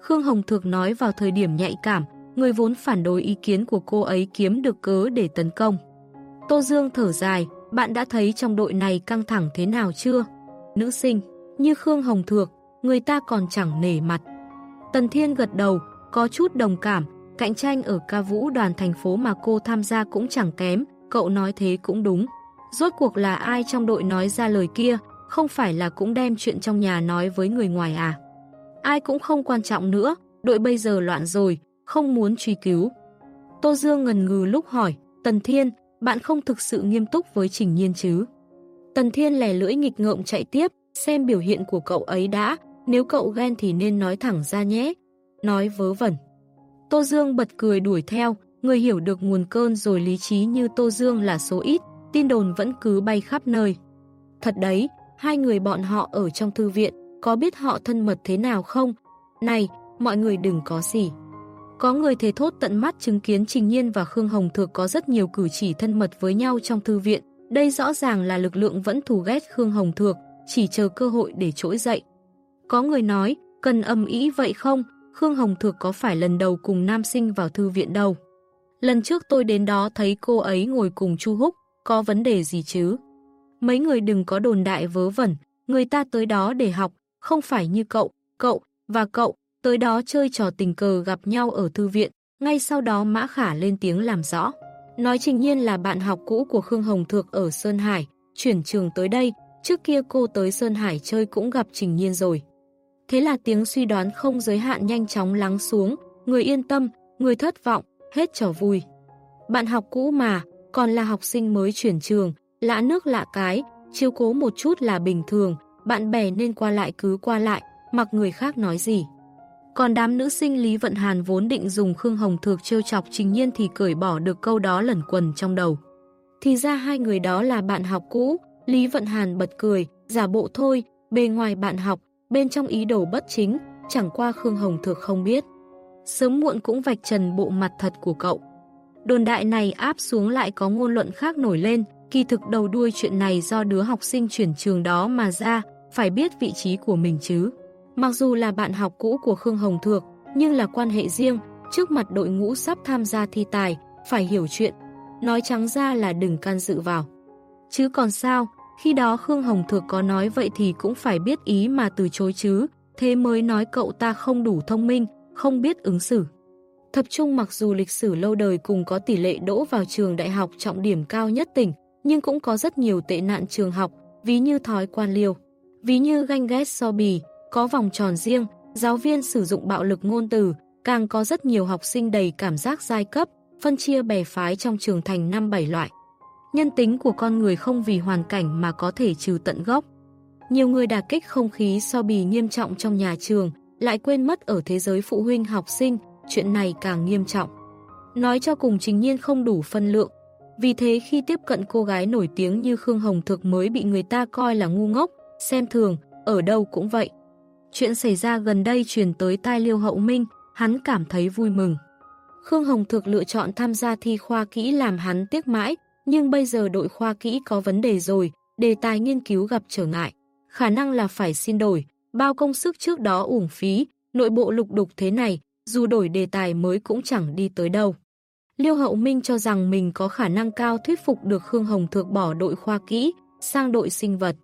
Khương Hồng Thược nói vào thời điểm nhạy cảm, người vốn phản đối ý kiến của cô ấy kiếm được cớ để tấn công. Tô Dương thở dài, bạn đã thấy trong đội này căng thẳng thế nào chưa? Nữ sinh, như Khương Hồng Thược, người ta còn chẳng nể mặt. Tần Thiên gật đầu, có chút đồng cảm, cạnh tranh ở ca vũ đoàn thành phố mà cô tham gia cũng chẳng kém, cậu nói thế cũng đúng. Rốt cuộc là ai trong đội nói ra lời kia, không phải là cũng đem chuyện trong nhà nói với người ngoài à? Ai cũng không quan trọng nữa, đội bây giờ loạn rồi, không muốn truy cứu. Tô Dương ngần ngừ lúc hỏi, Tần Thiên, bạn không thực sự nghiêm túc với Trình Nhiên chứ? Tần Thiên lẻ lưỡi nghịch ngợm chạy tiếp, xem biểu hiện của cậu ấy đã, nếu cậu ghen thì nên nói thẳng ra nhé. Nói vớ vẩn. Tô Dương bật cười đuổi theo, người hiểu được nguồn cơn rồi lý trí như Tô Dương là số ít, tin đồn vẫn cứ bay khắp nơi. Thật đấy, hai người bọn họ ở trong thư viện, có biết họ thân mật thế nào không? Này, mọi người đừng có gì. Có người thề thốt tận mắt chứng kiến Trình Nhiên và Khương Hồng Thược có rất nhiều cử chỉ thân mật với nhau trong thư viện. Đây rõ ràng là lực lượng vẫn thù ghét Khương Hồng Thược, chỉ chờ cơ hội để trỗi dậy. Có người nói, cần âm ý vậy không? Khương Hồng Thược có phải lần đầu cùng nam sinh vào thư viện đâu? Lần trước tôi đến đó thấy cô ấy ngồi cùng Chu Húc, có vấn đề gì chứ? Mấy người đừng có đồn đại vớ vẩn, người ta tới đó để học, không phải như cậu, cậu và cậu, tới đó chơi trò tình cờ gặp nhau ở thư viện, ngay sau đó Mã Khả lên tiếng làm rõ. Nói Trình Nhiên là bạn học cũ của Khương Hồng Thược ở Sơn Hải, chuyển trường tới đây, trước kia cô tới Sơn Hải chơi cũng gặp Trình Nhiên rồi. Thế là tiếng suy đoán không giới hạn nhanh chóng lắng xuống, người yên tâm, người thất vọng, hết trò vui. Bạn học cũ mà, còn là học sinh mới chuyển trường, lạ nước lạ cái, chiếu cố một chút là bình thường, bạn bè nên qua lại cứ qua lại, mặc người khác nói gì. Còn đám nữ sinh Lý Vận Hàn vốn định dùng Khương Hồng Thược trêu chọc trình nhiên thì cởi bỏ được câu đó lẩn quần trong đầu. Thì ra hai người đó là bạn học cũ, Lý Vận Hàn bật cười, giả bộ thôi, bề ngoài bạn học, bên trong ý đồ bất chính, chẳng qua Khương Hồng Thược không biết. Sớm muộn cũng vạch trần bộ mặt thật của cậu. Đồn đại này áp xuống lại có ngôn luận khác nổi lên, kỳ thực đầu đuôi chuyện này do đứa học sinh chuyển trường đó mà ra, phải biết vị trí của mình chứ. Mặc dù là bạn học cũ của Khương Hồng Thược, nhưng là quan hệ riêng, trước mặt đội ngũ sắp tham gia thi tài, phải hiểu chuyện. Nói trắng ra là đừng can dự vào. Chứ còn sao, khi đó Khương Hồng Thược có nói vậy thì cũng phải biết ý mà từ chối chứ, thế mới nói cậu ta không đủ thông minh, không biết ứng xử. Thập trung mặc dù lịch sử lâu đời cùng có tỷ lệ đỗ vào trường đại học trọng điểm cao nhất tỉnh, nhưng cũng có rất nhiều tệ nạn trường học, ví như thói quan liêu, ví như ganh ghét so bì, có vòng tròn riêng, giáo viên sử dụng bạo lực ngôn từ, càng có rất nhiều học sinh đầy cảm giác giai cấp, phân chia bè phái trong trường thành năm bảy loại. Nhân tính của con người không vì hoàn cảnh mà có thể trừ tận gốc. Nhiều người đà kích không khí so bì nghiêm trọng trong nhà trường, lại quên mất ở thế giới phụ huynh học sinh, chuyện này càng nghiêm trọng. Nói cho cùng trình nhiên không đủ phân lượng. Vì thế khi tiếp cận cô gái nổi tiếng như Khương Hồng Thực mới bị người ta coi là ngu ngốc, xem thường, ở đâu cũng vậy. Chuyện xảy ra gần đây truyền tới tai Liêu Hậu Minh, hắn cảm thấy vui mừng. Khương Hồng Thực lựa chọn tham gia thi khoa kỹ làm hắn tiếc mãi, nhưng bây giờ đội khoa kỹ có vấn đề rồi, đề tài nghiên cứu gặp trở ngại. Khả năng là phải xin đổi, bao công sức trước đó uổng phí, nội bộ lục đục thế này, dù đổi đề tài mới cũng chẳng đi tới đâu. Liêu Hậu Minh cho rằng mình có khả năng cao thuyết phục được Khương Hồng Thược bỏ đội khoa kỹ, sang đội sinh vật.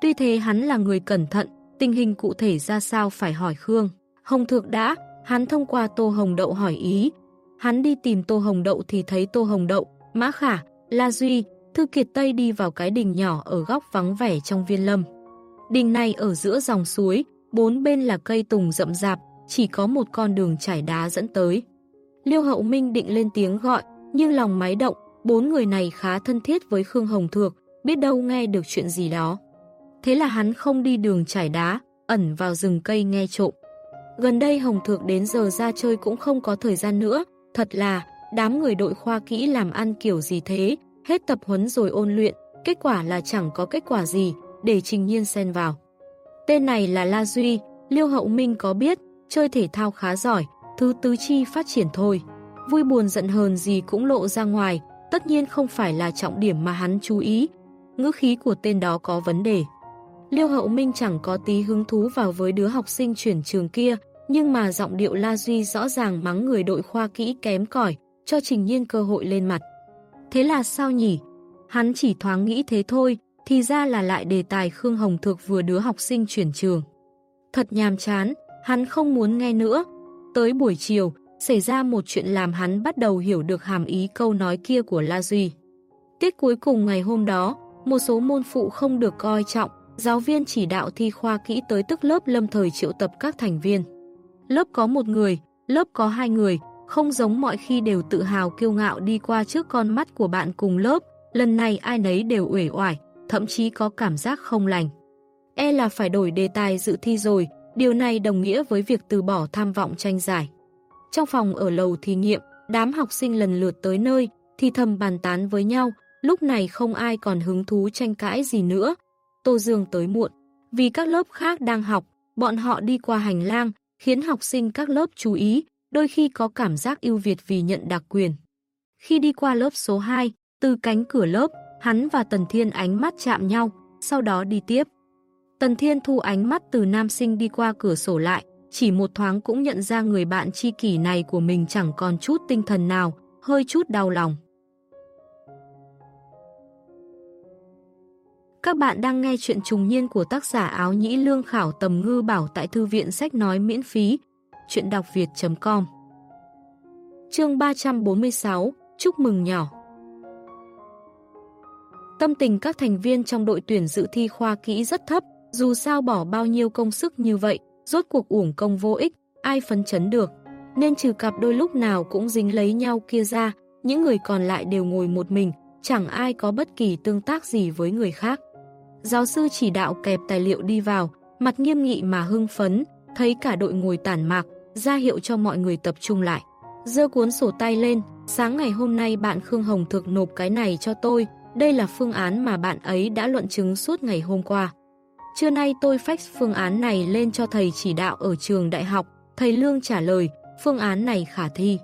Tuy thế hắn là người cẩn thận, tình hình cụ thể ra sao phải hỏi Khương. Hồng Thược đã, hắn thông qua Tô Hồng Đậu hỏi ý. Hắn đi tìm Tô Hồng Đậu thì thấy Tô Hồng Đậu, Mã Khả, La Duy, Thư Kiệt Tây đi vào cái đình nhỏ ở góc vắng vẻ trong viên lâm. Đình này ở giữa dòng suối, bốn bên là cây tùng rậm rạp, chỉ có một con đường trải đá dẫn tới. Liêu Hậu Minh định lên tiếng gọi, nhưng lòng máy động, bốn người này khá thân thiết với Khương Hồng Thược, biết đâu nghe được chuyện gì đó. Thế là hắn không đi đường trải đá, ẩn vào rừng cây nghe trộm. Gần đây Hồng Thược đến giờ ra chơi cũng không có thời gian nữa, thật là đám người đội khoa kỹ làm ăn kiểu gì thế, hết tập huấn rồi ôn luyện, kết quả là chẳng có kết quả gì, để Trình Nhiên xen vào. Tên này là La Duy, Liêu Hậu Minh có biết, chơi thể thao khá giỏi, thứ tứ chi phát triển thôi. Vui buồn giận hờn gì cũng lộ ra ngoài, tất nhiên không phải là trọng điểm mà hắn chú ý. Ngữ khí của tên đó có vấn đề. Liêu Hậu Minh chẳng có tí hứng thú vào với đứa học sinh chuyển trường kia, nhưng mà giọng điệu La Duy rõ ràng mắng người đội khoa kỹ kém cỏi cho Trình Nhiên cơ hội lên mặt. Thế là sao nhỉ? Hắn chỉ thoáng nghĩ thế thôi, thì ra là lại đề tài Khương Hồng Thược vừa đứa học sinh chuyển trường. Thật nhàm chán, hắn không muốn nghe nữa. Tới buổi chiều, xảy ra một chuyện làm hắn bắt đầu hiểu được hàm ý câu nói kia của La Duy. Tiết cuối cùng ngày hôm đó, một số môn phụ không được coi trọng, giáo viên chỉ đạo thi khoa kỹ tới tức lớp lâm thời triệu tập các thành viên. Lớp có một người, lớp có hai người, không giống mọi khi đều tự hào kiêu ngạo đi qua trước con mắt của bạn cùng lớp, lần này ai nấy đều uể oải, thậm chí có cảm giác không lành. E là phải đổi đề tài dự thi rồi, điều này đồng nghĩa với việc từ bỏ tham vọng tranh giải. Trong phòng ở lầu thí nghiệm, đám học sinh lần lượt tới nơi, thì thầm bàn tán với nhau, lúc này không ai còn hứng thú tranh cãi gì nữa. Tô Dương tới muộn, vì các lớp khác đang học, bọn họ đi qua hành lang, khiến học sinh các lớp chú ý, đôi khi có cảm giác ưu việt vì nhận đặc quyền. Khi đi qua lớp số 2, từ cánh cửa lớp, hắn và Tần Thiên ánh mắt chạm nhau, sau đó đi tiếp. Tần Thiên thu ánh mắt từ nam sinh đi qua cửa sổ lại, chỉ một thoáng cũng nhận ra người bạn tri kỷ này của mình chẳng còn chút tinh thần nào, hơi chút đau lòng. Các bạn đang nghe chuyện trùng niên của tác giả áo nhĩ lương khảo tầm ngư bảo tại thư viện sách nói miễn phí, chuyện đọc việt.com Chương 346 Chúc mừng nhỏ Tâm tình các thành viên trong đội tuyển dự thi khoa kỹ rất thấp, dù sao bỏ bao nhiêu công sức như vậy, rốt cuộc uổng công vô ích, ai phấn chấn được. Nên trừ cặp đôi lúc nào cũng dính lấy nhau kia ra, những người còn lại đều ngồi một mình, chẳng ai có bất kỳ tương tác gì với người khác. Giáo sư chỉ đạo kẹp tài liệu đi vào, mặt nghiêm nghị mà hưng phấn, thấy cả đội ngồi tản mạc, ra hiệu cho mọi người tập trung lại. Dơ cuốn sổ tay lên, sáng ngày hôm nay bạn Khương Hồng thực nộp cái này cho tôi, đây là phương án mà bạn ấy đã luận chứng suốt ngày hôm qua. Trưa nay tôi fax phương án này lên cho thầy chỉ đạo ở trường đại học, thầy Lương trả lời, phương án này khả thi.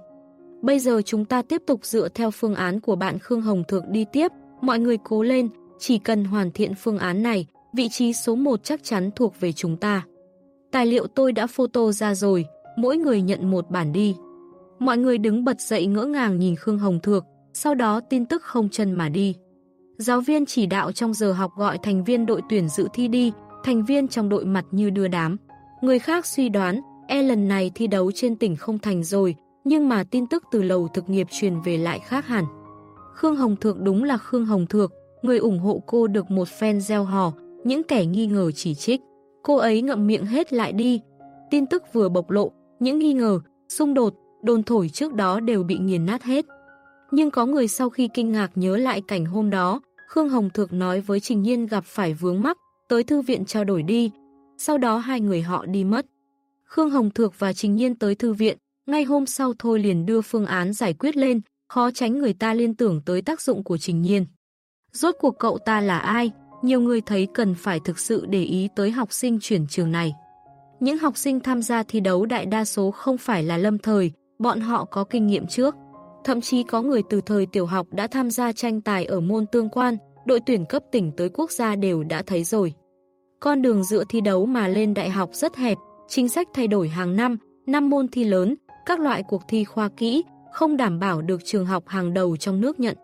Bây giờ chúng ta tiếp tục dựa theo phương án của bạn Khương Hồng Thượng đi tiếp, mọi người cố lên, chỉ cần hoàn thiện phương án này, vị trí số 1 chắc chắn thuộc về chúng ta. Tài liệu tôi đã photo ra rồi, mỗi người nhận một bản đi. Mọi người đứng bật dậy ngỡ ngàng nhìn Khương Hồng Thược, sau đó tin tức không chân mà đi. Giáo viên chỉ đạo trong giờ học gọi thành viên đội tuyển dự thi đi, thành viên trong đội mặt như đưa đám. Người khác suy đoán, e lần này thi đấu trên tỉnh không thành rồi, nhưng mà tin tức từ lầu thực nghiệp truyền về lại khác hẳn. Khương Hồng Thược đúng là Khương Hồng Thược, người ủng hộ cô được một fan gieo hò, những kẻ nghi ngờ chỉ trích. Cô ấy ngậm miệng hết lại đi. Tin tức vừa bộc lộ, những nghi ngờ, xung đột, đồn thổi trước đó đều bị nghiền nát hết. Nhưng có người sau khi kinh ngạc nhớ lại cảnh hôm đó, Khương Hồng Thược nói với Trình Nhiên gặp phải vướng mắc, tới thư viện trao đổi đi. Sau đó hai người họ đi mất. Khương Hồng Thược và Trình Nhiên tới thư viện, ngay hôm sau thôi liền đưa phương án giải quyết lên, khó tránh người ta liên tưởng tới tác dụng của Trình Nhiên. Rốt cuộc cậu ta là ai? Nhiều người thấy cần phải thực sự để ý tới học sinh chuyển trường này. Những học sinh tham gia thi đấu đại đa số không phải là lâm thời, bọn họ có kinh nghiệm trước. Thậm chí có người từ thời tiểu học đã tham gia tranh tài ở môn tương quan, đội tuyển cấp tỉnh tới quốc gia đều đã thấy rồi. Con đường dựa thi đấu mà lên đại học rất hẹp, chính sách thay đổi hàng năm, năm môn thi lớn, các loại cuộc thi khoa kỹ, không đảm bảo được trường học hàng đầu trong nước nhận.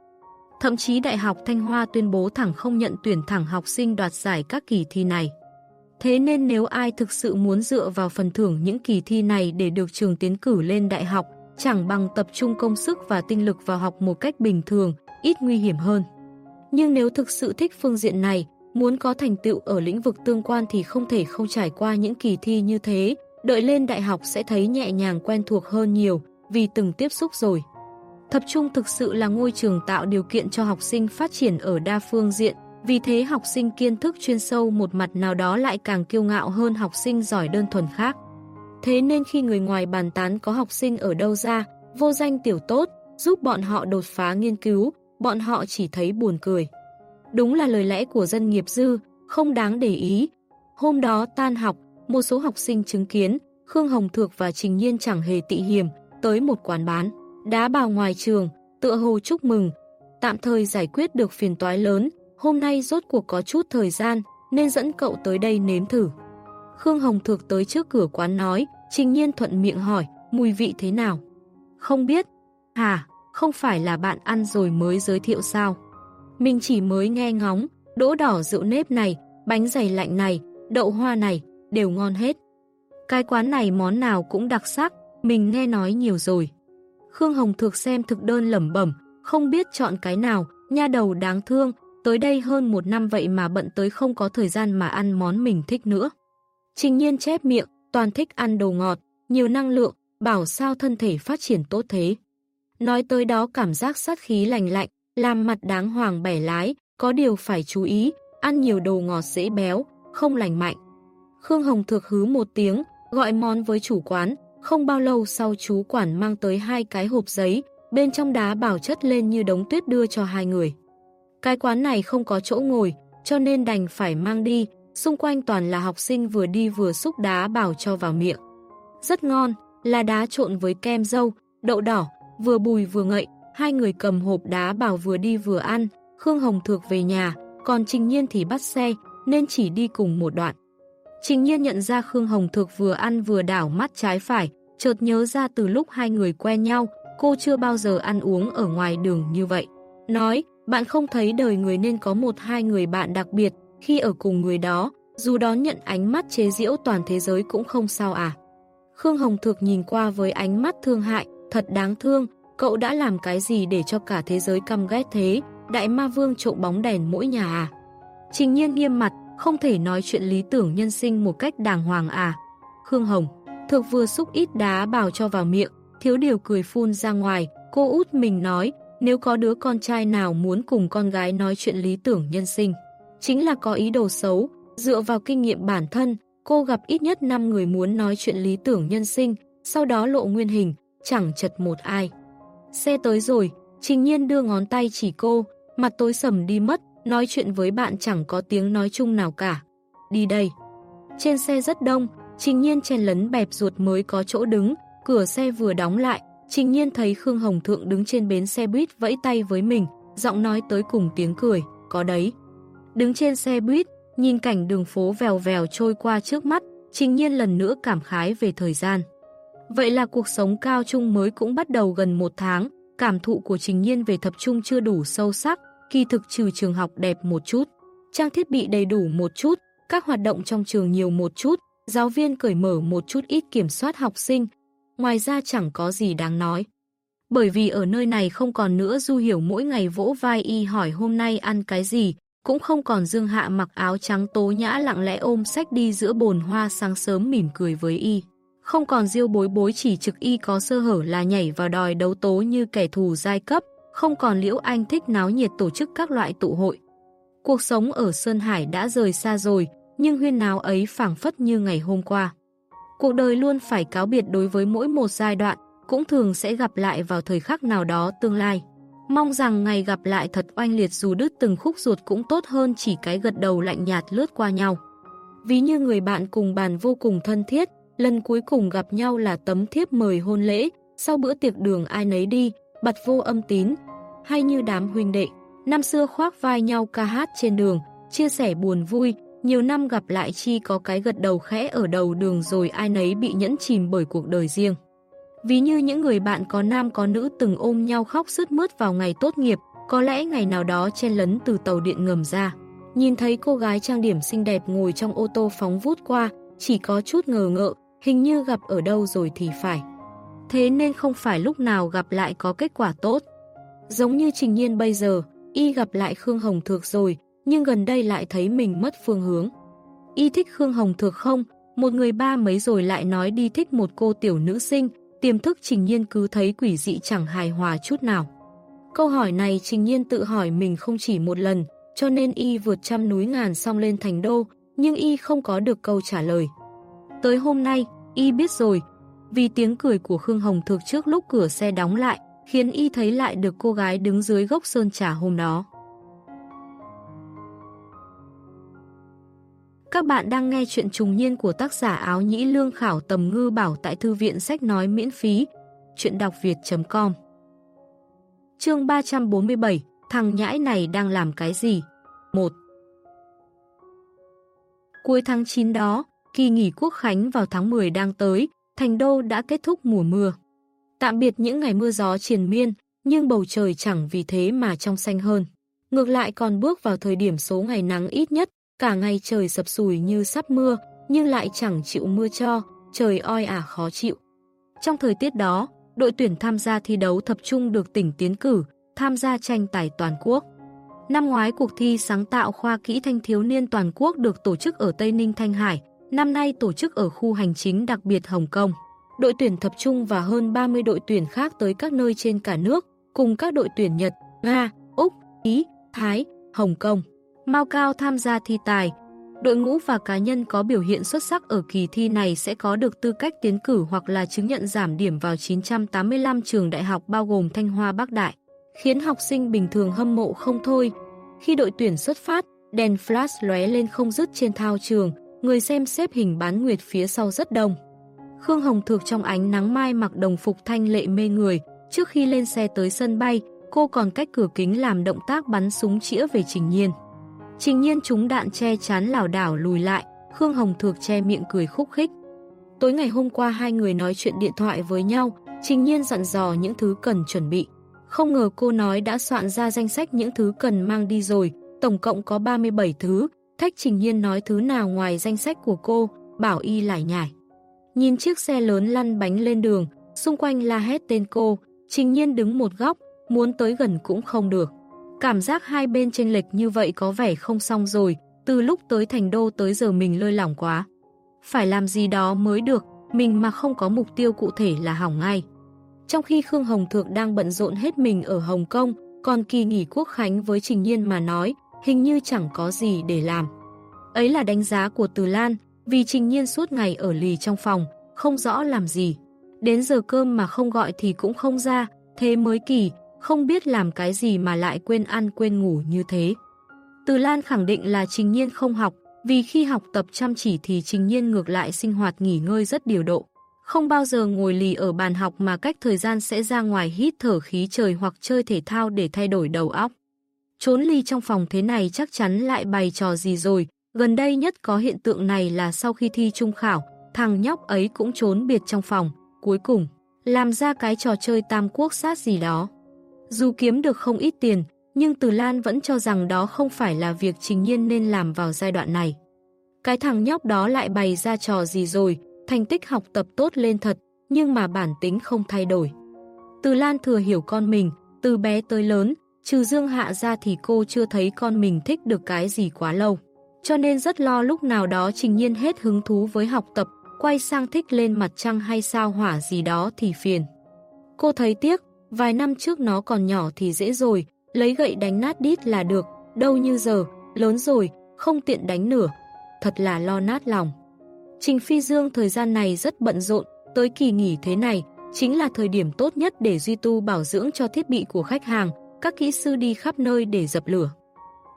Thậm chí Đại học Thanh Hoa tuyên bố thẳng không nhận tuyển thẳng học sinh đoạt giải các kỳ thi này. Thế nên nếu ai thực sự muốn dựa vào phần thưởng những kỳ thi này để được trường tiến cử lên đại học, chẳng bằng tập trung công sức và tinh lực vào học một cách bình thường, ít nguy hiểm hơn. Nhưng nếu thực sự thích phương diện này, muốn có thành tựu ở lĩnh vực tương quan thì không thể không trải qua những kỳ thi như thế, đợi lên đại học sẽ thấy nhẹ nhàng quen thuộc hơn nhiều vì từng tiếp xúc rồi. Thập trung thực sự là ngôi trường tạo điều kiện cho học sinh phát triển ở đa phương diện, vì thế học sinh kiến thức chuyên sâu một mặt nào đó lại càng kiêu ngạo hơn học sinh giỏi đơn thuần khác. Thế nên khi người ngoài bàn tán có học sinh ở đâu ra, vô danh tiểu tốt, giúp bọn họ đột phá nghiên cứu, bọn họ chỉ thấy buồn cười. Đúng là lời lẽ của dân nghiệp dư, không đáng để ý. Hôm đó tan học, một số học sinh chứng kiến, Khương Hồng Thược và Trình Nhiên chẳng hề tị hiểm, tới một quán bán, đá bào ngoài trường, tựa hồ chúc mừng, tạm thời giải quyết được phiền toái lớn, hôm nay rốt cuộc có chút thời gian, nên dẫn cậu tới đây nếm thử. Khương Hồng Thược tới trước cửa quán nói, Trình Nhiên thuận miệng hỏi, mùi vị thế nào? Không biết. Hả, không phải là bạn ăn rồi mới giới thiệu sao? Mình chỉ mới nghe ngóng, đỗ đỏ rượu nếp này, bánh dày lạnh này, đậu hoa này, đều ngon hết. Cái quán này món nào cũng đặc sắc, mình nghe nói nhiều rồi. Khương Hồng Thược xem thực đơn lẩm bẩm, không biết chọn cái nào, nha đầu đáng thương, tới đây hơn một năm vậy mà bận tới không có thời gian mà ăn món mình thích nữa. Trình nhiên chép miệng, toàn thích ăn đồ ngọt, nhiều năng lượng, bảo sao thân thể phát triển tốt thế. Nói tới đó cảm giác sát khí lành lạnh, làm mặt đáng hoàng bẻ lái, có điều phải chú ý, ăn nhiều đồ ngọt dễ béo, không lành mạnh. Khương Hồng thực hứ một tiếng, gọi món với chủ quán, không bao lâu sau chú quản mang tới hai cái hộp giấy, bên trong đá bảo chất lên như đống tuyết đưa cho hai người. Cái quán này không có chỗ ngồi, cho nên đành phải mang đi, xung quanh toàn là học sinh vừa đi vừa xúc đá bảo cho vào miệng. Rất ngon, là đá trộn với kem dâu, đậu đỏ, vừa bùi vừa ngậy, hai người cầm hộp đá bảo vừa đi vừa ăn, Khương Hồng Thược về nhà, còn Trình Nhiên thì bắt xe, nên chỉ đi cùng một đoạn. Trình Nhiên nhận ra Khương Hồng Thược vừa ăn vừa đảo mắt trái phải, chợt nhớ ra từ lúc hai người quen nhau, cô chưa bao giờ ăn uống ở ngoài đường như vậy. Nói, bạn không thấy đời người nên có một hai người bạn đặc biệt, khi ở cùng người đó, dù đón nhận ánh mắt chế giễu toàn thế giới cũng không sao à. Khương Hồng Thược nhìn qua với ánh mắt thương hại, thật đáng thương, cậu đã làm cái gì để cho cả thế giới căm ghét thế, đại ma vương trộm bóng đèn mỗi nhà à. Trình nhiên nghiêm mặt, không thể nói chuyện lý tưởng nhân sinh một cách đàng hoàng à. Khương Hồng, thực vừa xúc ít đá bào cho vào miệng, thiếu điều cười phun ra ngoài, cô út mình nói, nếu có đứa con trai nào muốn cùng con gái nói chuyện lý tưởng nhân sinh, chính là có ý đồ xấu, dựa vào kinh nghiệm bản thân, cô gặp ít nhất 5 người muốn nói chuyện lý tưởng nhân sinh, sau đó lộ nguyên hình, chẳng chật một ai. Xe tới rồi, Trình Nhiên đưa ngón tay chỉ cô, mặt tối sầm đi mất, nói chuyện với bạn chẳng có tiếng nói chung nào cả. Đi đây. Trên xe rất đông, Trình Nhiên chen lấn bẹp ruột mới có chỗ đứng, cửa xe vừa đóng lại, Trình Nhiên thấy Khương Hồng Thượng đứng trên bến xe buýt vẫy tay với mình, giọng nói tới cùng tiếng cười, có đấy. Đứng trên xe buýt, nhìn cảnh đường phố vèo vèo trôi qua trước mắt, Trình Nhiên lần nữa cảm khái về thời gian. Vậy là cuộc sống cao trung mới cũng bắt đầu gần một tháng, cảm thụ của Trình Nhiên về thập trung chưa đủ sâu sắc, kỳ thực trừ trường học đẹp một chút, trang thiết bị đầy đủ một chút, các hoạt động trong trường nhiều một chút, giáo viên cởi mở một chút ít kiểm soát học sinh, ngoài ra chẳng có gì đáng nói. Bởi vì ở nơi này không còn nữa Du Hiểu mỗi ngày vỗ vai y hỏi hôm nay ăn cái gì, cũng không còn Dương Hạ mặc áo trắng tố nhã lặng lẽ ôm sách đi giữa bồn hoa sáng sớm mỉm cười với y. Không còn diêu bối bối chỉ trực y có sơ hở là nhảy vào đòi đấu tố như kẻ thù giai cấp, không còn Liễu Anh thích náo nhiệt tổ chức các loại tụ hội. Cuộc sống ở Sơn Hải đã rời xa rồi, nhưng huyên náo ấy phảng phất như ngày hôm qua. Cuộc đời luôn phải cáo biệt đối với mỗi một giai đoạn, cũng thường sẽ gặp lại vào thời khắc nào đó tương lai. Mong rằng ngày gặp lại thật oanh liệt dù đứt từng khúc ruột cũng tốt hơn chỉ cái gật đầu lạnh nhạt lướt qua nhau. Ví như người bạn cùng bàn vô cùng thân thiết, lần cuối cùng gặp nhau là tấm thiếp mời hôn lễ, sau bữa tiệc đường ai nấy đi, bật vô âm tín, hay như đám huynh đệ, năm xưa khoác vai nhau ca hát trên đường, chia sẻ buồn vui, nhiều năm gặp lại chi có cái gật đầu khẽ ở đầu đường rồi ai nấy bị nhẫn chìm bởi cuộc đời riêng. Ví như những người bạn có nam có nữ từng ôm nhau khóc sướt mướt vào ngày tốt nghiệp, có lẽ ngày nào đó chen lấn từ tàu điện ngầm ra. Nhìn thấy cô gái trang điểm xinh đẹp ngồi trong ô tô phóng vút qua, chỉ có chút ngờ ngợ, hình như gặp ở đâu rồi thì phải. Thế nên không phải lúc nào gặp lại có kết quả tốt. Giống như Trình Nhiên bây giờ, y gặp lại Khương Hồng Thược rồi, nhưng gần đây lại thấy mình mất phương hướng. Y thích Khương Hồng Thược không? một người ba mấy rồi lại nói đi thích một cô tiểu nữ sinh, tiềm thức Trình Nhiên cứ thấy quỷ dị chẳng hài hòa chút nào. Câu hỏi này Trình Nhiên tự hỏi mình không chỉ một lần, cho nên y vượt trăm núi ngàn xong lên thành đô, nhưng y không có được câu trả lời. Tới hôm nay, y biết rồi, vì tiếng cười của Khương Hồng thực trước lúc cửa xe đóng lại, khiến y thấy lại được cô gái đứng dưới gốc sơn trà hôm đó. Các bạn đang nghe chuyện trùng niên của tác giả áo nhĩ lương khảo tầm ngư bảo tại thư viện sách nói miễn phí, chuyện đọc việt.com Chương 347, thằng nhãi này đang làm cái gì? 1 Cuối tháng 9 đó, kỳ nghỉ quốc khánh vào tháng 10 đang tới, thành đô đã kết thúc mùa mưa. Tạm biệt những ngày mưa gió triền miên, nhưng bầu trời chẳng vì thế mà trong xanh hơn. Ngược lại còn bước vào thời điểm số ngày nắng ít nhất, cả ngày trời sập sùi như sắp mưa, nhưng lại chẳng chịu mưa cho, trời oi ả khó chịu. Trong thời tiết đó, đội tuyển tham gia thi đấu tập trung được tỉnh tiến cử, tham gia tranh tài toàn quốc. Năm ngoái cuộc thi sáng tạo khoa kỹ thanh thiếu niên toàn quốc được tổ chức ở Tây Ninh Thanh Hải, năm nay tổ chức ở khu hành chính đặc biệt Hồng Kông. Đội tuyển tập trung và hơn 30 đội tuyển khác tới các nơi trên cả nước, cùng các đội tuyển Nhật, Nga, Úc, Ý, Thái, Hồng Kông. Mao Cao tham gia thi tài. Đội ngũ và cá nhân có biểu hiện xuất sắc ở kỳ thi này sẽ có được tư cách tiến cử hoặc là chứng nhận giảm điểm vào 985 trường đại học bao gồm Thanh Hoa Bắc Đại, khiến học sinh bình thường hâm mộ không thôi. Khi đội tuyển xuất phát, đèn flash lóe lên không dứt trên thao trường, người xem xếp hình bán nguyệt phía sau rất đông. Khương Hồng Thược trong ánh nắng mai mặc đồng phục thanh lệ mê người, trước khi lên xe tới sân bay, cô còn cách cửa kính làm động tác bắn súng chĩa về Trình Nhiên. Trình nhiên chúng đạn che chắn lảo đảo lùi lại, Khương Hồng Thược che miệng cười khúc khích. Tối ngày hôm qua hai người nói chuyện điện thoại với nhau, Trình nhiên dặn dò những thứ cần chuẩn bị. Không ngờ cô nói đã soạn ra danh sách những thứ cần mang đi rồi, tổng cộng có 37 thứ, thách Trình nhiên nói thứ nào ngoài danh sách của cô, bảo y lại nhải. Nhìn chiếc xe lớn lăn bánh lên đường, xung quanh la hét tên cô, Trình nhiên đứng một góc, muốn tới gần cũng không được. Cảm giác hai bên chênh lệch như vậy có vẻ không xong rồi, từ lúc tới thành đô tới giờ mình lơi lỏng quá. Phải làm gì đó mới được, mình mà không có mục tiêu cụ thể là hỏng ngay. Trong khi Khương Hồng Thượng đang bận rộn hết mình ở Hồng Kông, còn kỳ nghỉ quốc khánh với Trình Nhiên mà nói, hình như chẳng có gì để làm. Ấy là đánh giá của Từ Lan, vì Trình Nhiên suốt ngày ở lì trong phòng, không rõ làm gì. Đến giờ cơm mà không gọi thì cũng không ra, thế mới kỳ, không biết làm cái gì mà lại quên ăn quên ngủ như thế. Từ Lan khẳng định là Trình Nhiên không học, vì khi học tập chăm chỉ thì Trình Nhiên ngược lại sinh hoạt nghỉ ngơi rất điều độ. Không bao giờ ngồi lì ở bàn học mà cách thời gian sẽ ra ngoài hít thở khí trời hoặc chơi thể thao để thay đổi đầu óc. Trốn ly trong phòng thế này chắc chắn lại bày trò gì rồi, gần đây nhất có hiện tượng này là sau khi thi trung khảo, thằng nhóc ấy cũng trốn biệt trong phòng, cuối cùng, làm ra cái trò chơi tam quốc sát gì đó. Dù kiếm được không ít tiền, nhưng Từ Lan vẫn cho rằng đó không phải là việc trình nhiên nên làm vào giai đoạn này. Cái thằng nhóc đó lại bày ra trò gì rồi, thành tích học tập tốt lên thật, nhưng mà bản tính không thay đổi. Từ Lan thừa hiểu con mình, từ bé tới lớn, trừ Dương Hạ ra thì cô chưa thấy con mình thích được cái gì quá lâu. Cho nên rất lo lúc nào đó trình nhiên hết hứng thú với học tập, quay sang thích lên mặt trăng hay sao hỏa gì đó thì phiền. Cô thấy tiếc, Vài năm trước nó còn nhỏ thì dễ rồi, lấy gậy đánh nát đít là được, đâu như giờ, lớn rồi, không tiện đánh nửa. Thật là lo nát lòng. Trình Phi Dương thời gian này rất bận rộn, tới kỳ nghỉ thế này, chính là thời điểm tốt nhất để duy tu bảo dưỡng cho thiết bị của khách hàng, các kỹ sư đi khắp nơi để dập lửa.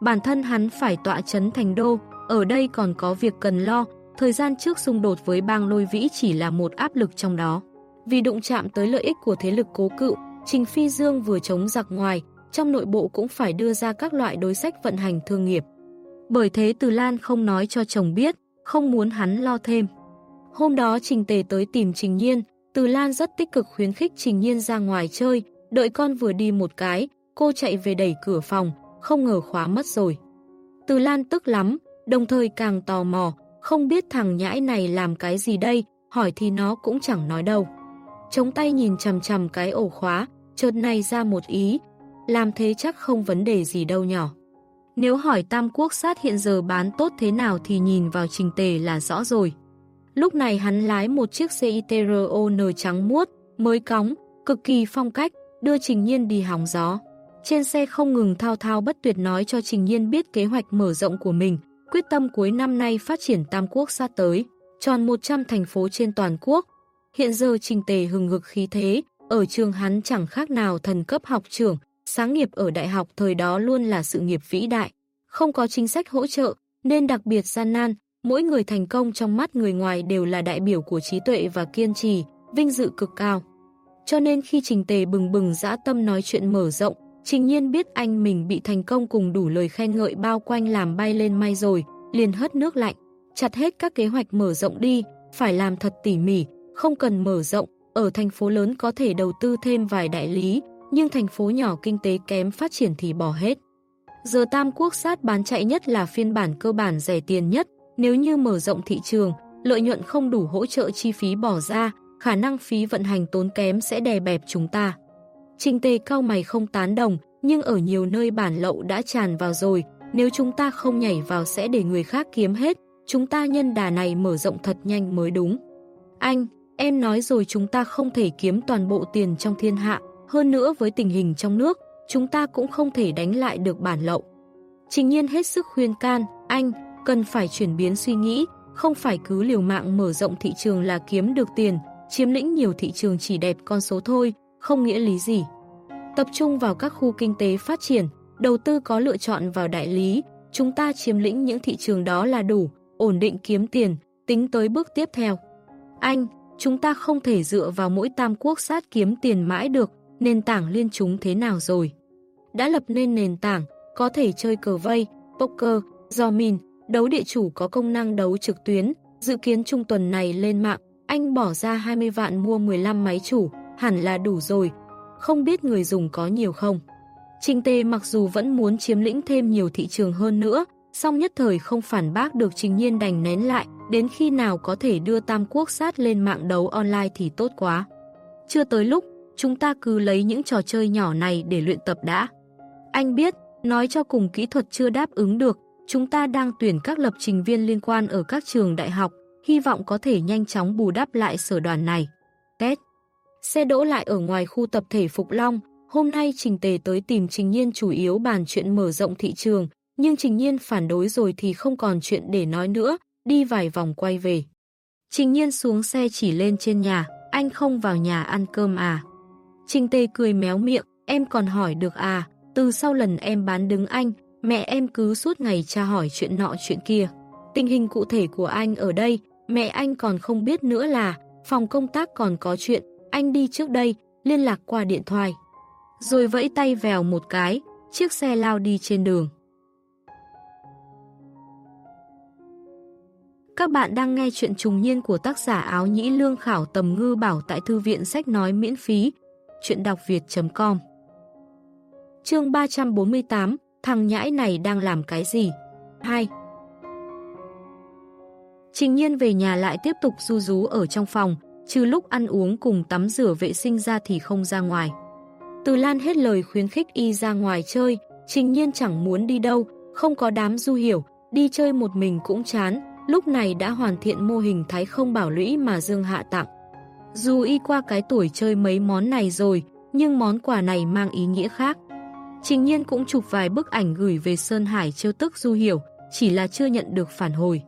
Bản thân hắn phải tọa chấn thành đô, ở đây còn có việc cần lo, thời gian trước xung đột với bang lôi vĩ chỉ là một áp lực trong đó. Vì đụng chạm tới lợi ích của thế lực cố cựu, Trình Phi Dương vừa chống giặc ngoài, trong nội bộ cũng phải đưa ra các loại đối sách vận hành thương nghiệp. Bởi thế Từ Lan không nói cho chồng biết, không muốn hắn lo thêm. Hôm đó Trình Tề tới tìm Trình Nhiên, Từ Lan rất tích cực khuyến khích Trình Nhiên ra ngoài chơi, đợi con vừa đi một cái, cô chạy về đẩy cửa phòng, không ngờ khóa mất rồi. Từ Lan tức lắm, đồng thời càng tò mò, không biết thằng nhãi này làm cái gì đây, hỏi thì nó cũng chẳng nói đâu chống tay nhìn chầm chầm cái ổ khóa, chợt này ra một ý, làm thế chắc không vấn đề gì đâu nhỏ. Nếu hỏi Tam Quốc sát hiện giờ bán tốt thế nào thì nhìn vào trình tề là rõ rồi. Lúc này hắn lái một chiếc CITRON trắng muốt, mới cóng, cực kỳ phong cách, đưa Trình Nhiên đi hóng gió. Trên xe không ngừng thao thao bất tuyệt nói cho Trình Nhiên biết kế hoạch mở rộng của mình, quyết tâm cuối năm nay phát triển Tam Quốc xa tới, tròn 100 thành phố trên toàn quốc. Hiện giờ Trình Tề hừng ngực khí thế, ở trường hắn chẳng khác nào thần cấp học trưởng, sáng nghiệp ở đại học thời đó luôn là sự nghiệp vĩ đại. Không có chính sách hỗ trợ, nên đặc biệt gian nan, mỗi người thành công trong mắt người ngoài đều là đại biểu của trí tuệ và kiên trì, vinh dự cực cao. Cho nên khi Trình Tề bừng bừng dã tâm nói chuyện mở rộng, Trình Nhiên biết anh mình bị thành công cùng đủ lời khen ngợi bao quanh làm bay lên may rồi, liền hất nước lạnh, chặt hết các kế hoạch mở rộng đi, phải làm thật tỉ mỉ, không cần mở rộng, ở thành phố lớn có thể đầu tư thêm vài đại lý, nhưng thành phố nhỏ kinh tế kém phát triển thì bỏ hết. Giờ Tam Quốc sát bán chạy nhất là phiên bản cơ bản rẻ tiền nhất, nếu như mở rộng thị trường, lợi nhuận không đủ hỗ trợ chi phí bỏ ra, khả năng phí vận hành tốn kém sẽ đè bẹp chúng ta. Trình tề cao mày không tán đồng, nhưng ở nhiều nơi bản lậu đã tràn vào rồi, nếu chúng ta không nhảy vào sẽ để người khác kiếm hết, chúng ta nhân đà này mở rộng thật nhanh mới đúng. Anh, em nói rồi chúng ta không thể kiếm toàn bộ tiền trong thiên hạ, hơn nữa với tình hình trong nước, chúng ta cũng không thể đánh lại được bản lậu. Trình nhiên hết sức khuyên can, anh, cần phải chuyển biến suy nghĩ, không phải cứ liều mạng mở rộng thị trường là kiếm được tiền, chiếm lĩnh nhiều thị trường chỉ đẹp con số thôi, không nghĩa lý gì. Tập trung vào các khu kinh tế phát triển, đầu tư có lựa chọn vào đại lý, chúng ta chiếm lĩnh những thị trường đó là đủ, ổn định kiếm tiền, tính tới bước tiếp theo. Anh, chúng ta không thể dựa vào mỗi tam quốc sát kiếm tiền mãi được, nền tảng liên chúng thế nào rồi? Đã lập nên nền tảng, có thể chơi cờ vây, poker, do min, đấu địa chủ có công năng đấu trực tuyến, dự kiến trung tuần này lên mạng, anh bỏ ra 20 vạn mua 15 máy chủ, hẳn là đủ rồi, không biết người dùng có nhiều không. Trình Tê mặc dù vẫn muốn chiếm lĩnh thêm nhiều thị trường hơn nữa, song nhất thời không phản bác được Trình Nhiên đành nén lại, đến khi nào có thể đưa Tam Quốc sát lên mạng đấu online thì tốt quá. Chưa tới lúc, chúng ta cứ lấy những trò chơi nhỏ này để luyện tập đã. Anh biết, nói cho cùng kỹ thuật chưa đáp ứng được, chúng ta đang tuyển các lập trình viên liên quan ở các trường đại học, hy vọng có thể nhanh chóng bù đắp lại sở đoàn này. Tết Xe đỗ lại ở ngoài khu tập thể Phục Long, hôm nay Trình Tề tới tìm Trình Nhiên chủ yếu bàn chuyện mở rộng thị trường, nhưng Trình Nhiên phản đối rồi thì không còn chuyện để nói nữa, đi vài vòng quay về. Trình Nhiên xuống xe chỉ lên trên nhà, anh không vào nhà ăn cơm à. Trình Tề cười méo miệng, em còn hỏi được à, từ sau lần em bán đứng anh, mẹ em cứ suốt ngày tra hỏi chuyện nọ chuyện kia. Tình hình cụ thể của anh ở đây, mẹ anh còn không biết nữa là phòng công tác còn có chuyện, anh đi trước đây, liên lạc qua điện thoại. Rồi vẫy tay vèo một cái, chiếc xe lao đi trên đường. Các bạn đang nghe chuyện trùng niên của tác giả áo nhĩ lương khảo tầm ngư bảo tại thư viện sách nói miễn phí. Chuyện đọc việt.com Chương 348 Thằng nhãi này đang làm cái gì? 2 Trình nhiên về nhà lại tiếp tục du rú ở trong phòng, trừ lúc ăn uống cùng tắm rửa vệ sinh ra thì không ra ngoài. Từ Lan hết lời khuyến khích y ra ngoài chơi, trình nhiên chẳng muốn đi đâu, không có đám du hiểu, đi chơi một mình cũng chán, lúc này đã hoàn thiện mô hình thái không bảo lũy mà Dương Hạ tặng. Dù y qua cái tuổi chơi mấy món này rồi, nhưng món quà này mang ý nghĩa khác. Trình nhiên cũng chụp vài bức ảnh gửi về Sơn Hải trêu tức du hiểu, chỉ là chưa nhận được phản hồi.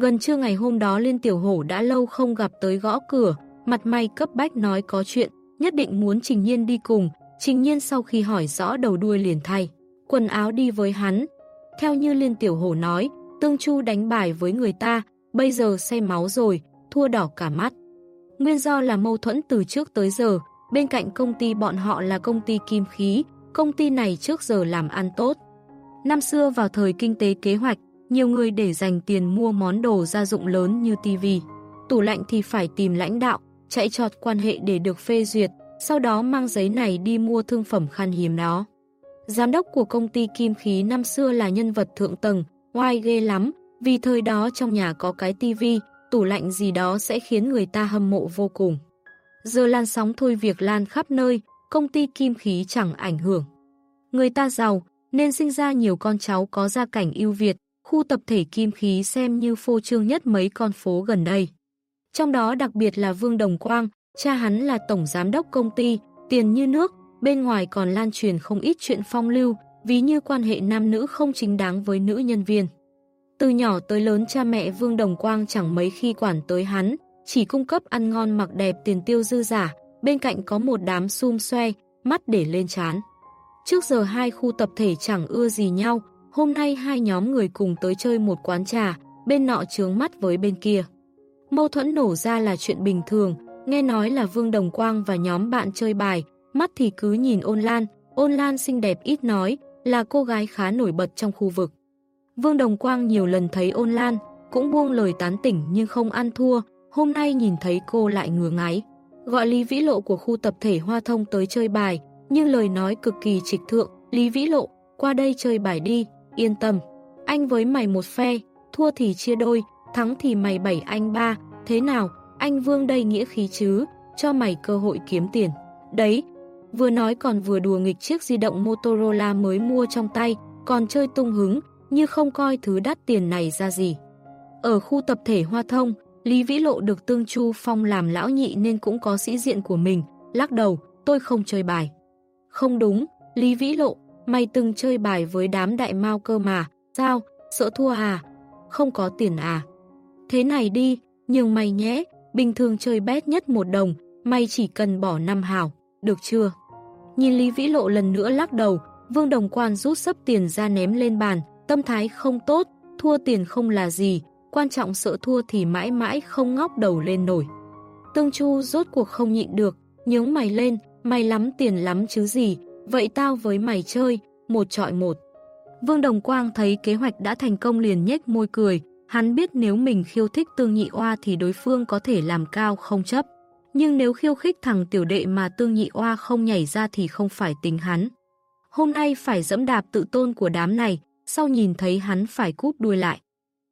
Gần trưa ngày hôm đó Liên Tiểu Hổ đã lâu không gặp tới gõ cửa, mặt mày cấp bách nói có chuyện, nhất định muốn Trình Nhiên đi cùng. Trình Nhiên sau khi hỏi rõ đầu đuôi liền thay, quần áo đi với hắn. Theo như Liên Tiểu Hổ nói, Tương Chu đánh bài với người ta, bây giờ say máu rồi, thua đỏ cả mắt. Nguyên do là mâu thuẫn từ trước tới giờ, bên cạnh công ty bọn họ là công ty kim khí, công ty này trước giờ làm ăn tốt. Năm xưa vào thời kinh tế kế hoạch, nhiều người để dành tiền mua món đồ gia dụng lớn như tivi. Tủ lạnh thì phải tìm lãnh đạo, chạy trọt quan hệ để được phê duyệt, sau đó mang giấy này đi mua thương phẩm khan hiếm đó. Giám đốc của công ty Kim Khí năm xưa là nhân vật thượng tầng, oai ghê lắm, vì thời đó trong nhà có cái tivi, tủ lạnh gì đó sẽ khiến người ta hâm mộ vô cùng. Giờ lan sóng thôi việc lan khắp nơi, công ty Kim Khí chẳng ảnh hưởng. Người ta giàu, nên sinh ra nhiều con cháu có gia cảnh ưu việt, khu tập thể kim khí xem như phô trương nhất mấy con phố gần đây. Trong đó đặc biệt là Vương Đồng Quang, cha hắn là tổng giám đốc công ty, tiền như nước, bên ngoài còn lan truyền không ít chuyện phong lưu, ví như quan hệ nam nữ không chính đáng với nữ nhân viên. Từ nhỏ tới lớn cha mẹ Vương Đồng Quang chẳng mấy khi quản tới hắn, chỉ cung cấp ăn ngon mặc đẹp tiền tiêu dư giả, bên cạnh có một đám xum xoe, mắt để lên chán. Trước giờ hai khu tập thể chẳng ưa gì nhau, hôm nay hai nhóm người cùng tới chơi một quán trà, bên nọ chướng mắt với bên kia. Mâu thuẫn nổ ra là chuyện bình thường, nghe nói là Vương Đồng Quang và nhóm bạn chơi bài, mắt thì cứ nhìn ôn lan, ôn lan xinh đẹp ít nói, là cô gái khá nổi bật trong khu vực. Vương Đồng Quang nhiều lần thấy ôn lan, cũng buông lời tán tỉnh nhưng không ăn thua, hôm nay nhìn thấy cô lại ngứa ngáy. Gọi Lý Vĩ Lộ của khu tập thể Hoa Thông tới chơi bài, nhưng lời nói cực kỳ trịch thượng, Lý Vĩ Lộ, qua đây chơi bài đi, yên tâm. Anh với mày một phe, thua thì chia đôi, thắng thì mày bảy anh ba, thế nào, anh Vương đây nghĩa khí chứ, cho mày cơ hội kiếm tiền. Đấy, vừa nói còn vừa đùa nghịch chiếc di động Motorola mới mua trong tay, còn chơi tung hứng, như không coi thứ đắt tiền này ra gì. Ở khu tập thể Hoa Thông, Lý Vĩ Lộ được Tương Chu Phong làm lão nhị nên cũng có sĩ diện của mình, lắc đầu, tôi không chơi bài. Không đúng, Lý Vĩ Lộ, mày từng chơi bài với đám đại mao cơ mà, sao, sợ thua à? Không có tiền à? Thế này đi, nhưng mày nhé, bình thường chơi bét nhất một đồng, mày chỉ cần bỏ năm hào, được chưa? Nhìn Lý Vĩ Lộ lần nữa lắc đầu, Vương Đồng Quan rút sấp tiền ra ném lên bàn, tâm thái không tốt, thua tiền không là gì, quan trọng sợ thua thì mãi mãi không ngóc đầu lên nổi. Tương Chu rốt cuộc không nhịn được, nhướng mày lên, mày lắm tiền lắm chứ gì, vậy tao với mày chơi, một trọi một. Vương Đồng Quang thấy kế hoạch đã thành công liền nhếch môi cười, hắn biết nếu mình khiêu thích Tương Nhị Oa thì đối phương có thể làm cao không chấp. Nhưng nếu khiêu khích thằng tiểu đệ mà Tương Nhị Oa không nhảy ra thì không phải tính hắn. Hôm nay phải dẫm đạp tự tôn của đám này, sau nhìn thấy hắn phải cút đuôi lại.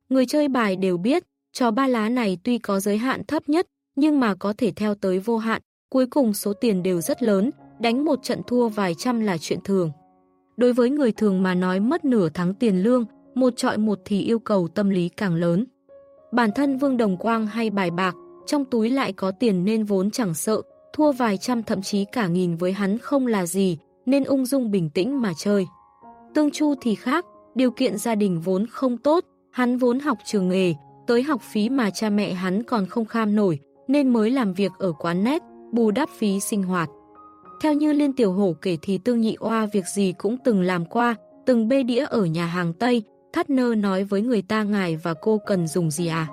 Người chơi bài đều biết, trò ba lá này tuy có giới hạn thấp nhất, nhưng mà có thể theo tới vô hạn, cuối cùng số tiền đều rất lớn, đánh một trận thua vài trăm là chuyện thường. Đối với người thường mà nói mất nửa tháng tiền lương, một trọi một thì yêu cầu tâm lý càng lớn. Bản thân Vương Đồng Quang hay bài bạc, trong túi lại có tiền nên vốn chẳng sợ, thua vài trăm thậm chí cả nghìn với hắn không là gì, nên ung dung bình tĩnh mà chơi. Tương Chu thì khác, điều kiện gia đình vốn không tốt, hắn vốn học trường nghề, tới học phí mà cha mẹ hắn còn không kham nổi, nên mới làm việc ở quán nét, bù đắp phí sinh hoạt. Theo như Liên Tiểu Hổ kể thì Tương Nhị Oa việc gì cũng từng làm qua, từng bê đĩa ở nhà hàng Tây, thắt nơ nói với người ta ngài và cô cần dùng gì à.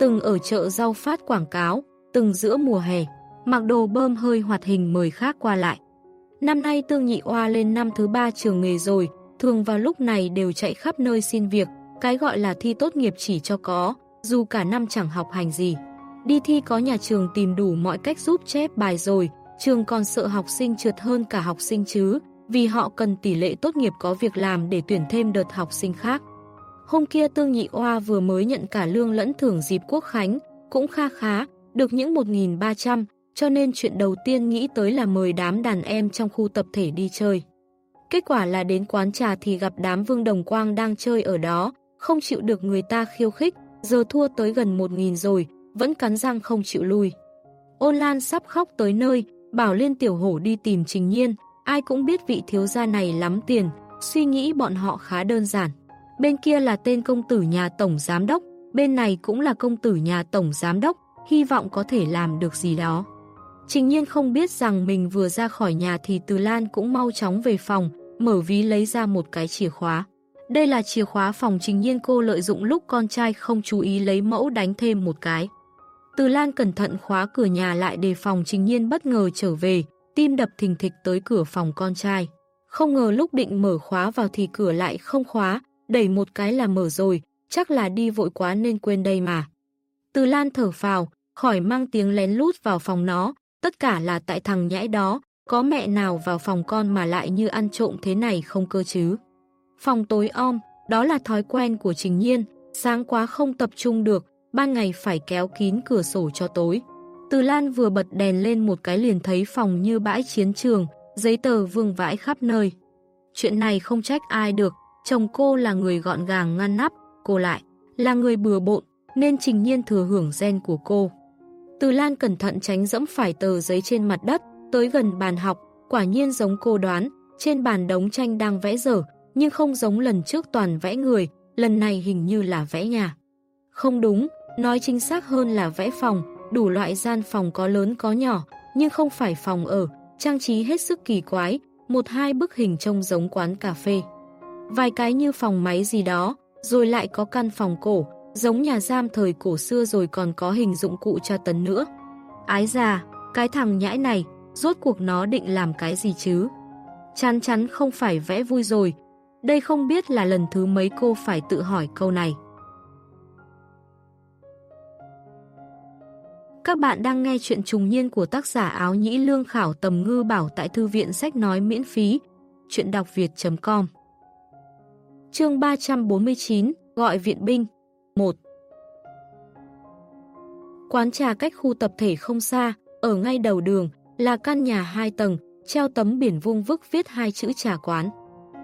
Từng ở chợ rau phát quảng cáo, từng giữa mùa hè, mặc đồ bơm hơi hoạt hình mời khác qua lại. Năm nay Tương Nhị Oa lên năm thứ ba trường nghề rồi, thường vào lúc này đều chạy khắp nơi xin việc, cái gọi là thi tốt nghiệp chỉ cho có, dù cả năm chẳng học hành gì. Đi thi có nhà trường tìm đủ mọi cách giúp chép bài rồi, trường còn sợ học sinh trượt hơn cả học sinh chứ, vì họ cần tỷ lệ tốt nghiệp có việc làm để tuyển thêm đợt học sinh khác. Hôm kia Tương Nhị Oa vừa mới nhận cả lương lẫn thưởng dịp quốc khánh, cũng kha khá, được những 1.300, cho nên chuyện đầu tiên nghĩ tới là mời đám đàn em trong khu tập thể đi chơi. Kết quả là đến quán trà thì gặp đám Vương Đồng Quang đang chơi ở đó, không chịu được người ta khiêu khích, giờ thua tới gần 1.000 rồi, vẫn cắn răng không chịu lui. Ôn Lan sắp khóc tới nơi, bảo Liên Tiểu Hổ đi tìm Trình Nhiên, ai cũng biết vị thiếu gia này lắm tiền, suy nghĩ bọn họ khá đơn giản. Bên kia là tên công tử nhà tổng giám đốc, bên này cũng là công tử nhà tổng giám đốc, hy vọng có thể làm được gì đó. Trình Nhiên không biết rằng mình vừa ra khỏi nhà thì Từ Lan cũng mau chóng về phòng, mở ví lấy ra một cái chìa khóa. Đây là chìa khóa phòng Trình Nhiên cô lợi dụng lúc con trai không chú ý lấy mẫu đánh thêm một cái. Từ Lan cẩn thận khóa cửa nhà lại đề phòng Trình Nhiên bất ngờ trở về, tim đập thình thịch tới cửa phòng con trai. Không ngờ lúc định mở khóa vào thì cửa lại không khóa, đẩy một cái là mở rồi, chắc là đi vội quá nên quên đây mà. Từ Lan thở phào, khỏi mang tiếng lén lút vào phòng nó, tất cả là tại thằng nhãi đó, có mẹ nào vào phòng con mà lại như ăn trộm thế này không cơ chứ. Phòng tối om, đó là thói quen của Trình Nhiên, sáng quá không tập trung được, ban ngày phải kéo kín cửa sổ cho tối. Từ Lan vừa bật đèn lên một cái liền thấy phòng như bãi chiến trường, giấy tờ vương vãi khắp nơi. Chuyện này không trách ai được, chồng cô là người gọn gàng ngăn nắp, cô lại là người bừa bộn, nên Trình Nhiên thừa hưởng gen của cô. Từ Lan cẩn thận tránh dẫm phải tờ giấy trên mặt đất, tới gần bàn học, quả nhiên giống cô đoán, trên bàn đống tranh đang vẽ dở, nhưng không giống lần trước toàn vẽ người, lần này hình như là vẽ nhà. Không đúng, nói chính xác hơn là vẽ phòng, đủ loại gian phòng có lớn có nhỏ, nhưng không phải phòng ở, trang trí hết sức kỳ quái, một hai bức hình trông giống quán cà phê. Vài cái như phòng máy gì đó, rồi lại có căn phòng cổ, giống nhà giam thời cổ xưa rồi còn có hình dụng cụ tra tấn nữa. Ái già, cái thằng nhãi này, rốt cuộc nó định làm cái gì chứ? Chán chắn không phải vẽ vui rồi. Đây không biết là lần thứ mấy cô phải tự hỏi câu này. Các bạn đang nghe chuyện trùng niên của tác giả áo nhĩ lương khảo tầm ngư bảo tại thư viện sách nói miễn phí. Chuyện đọc việt.com Chương 349 Gọi viện binh 1 Quán trà cách khu tập thể không xa, ở ngay đầu đường, là căn nhà hai tầng, treo tấm biển vuông vức viết hai chữ trà quán.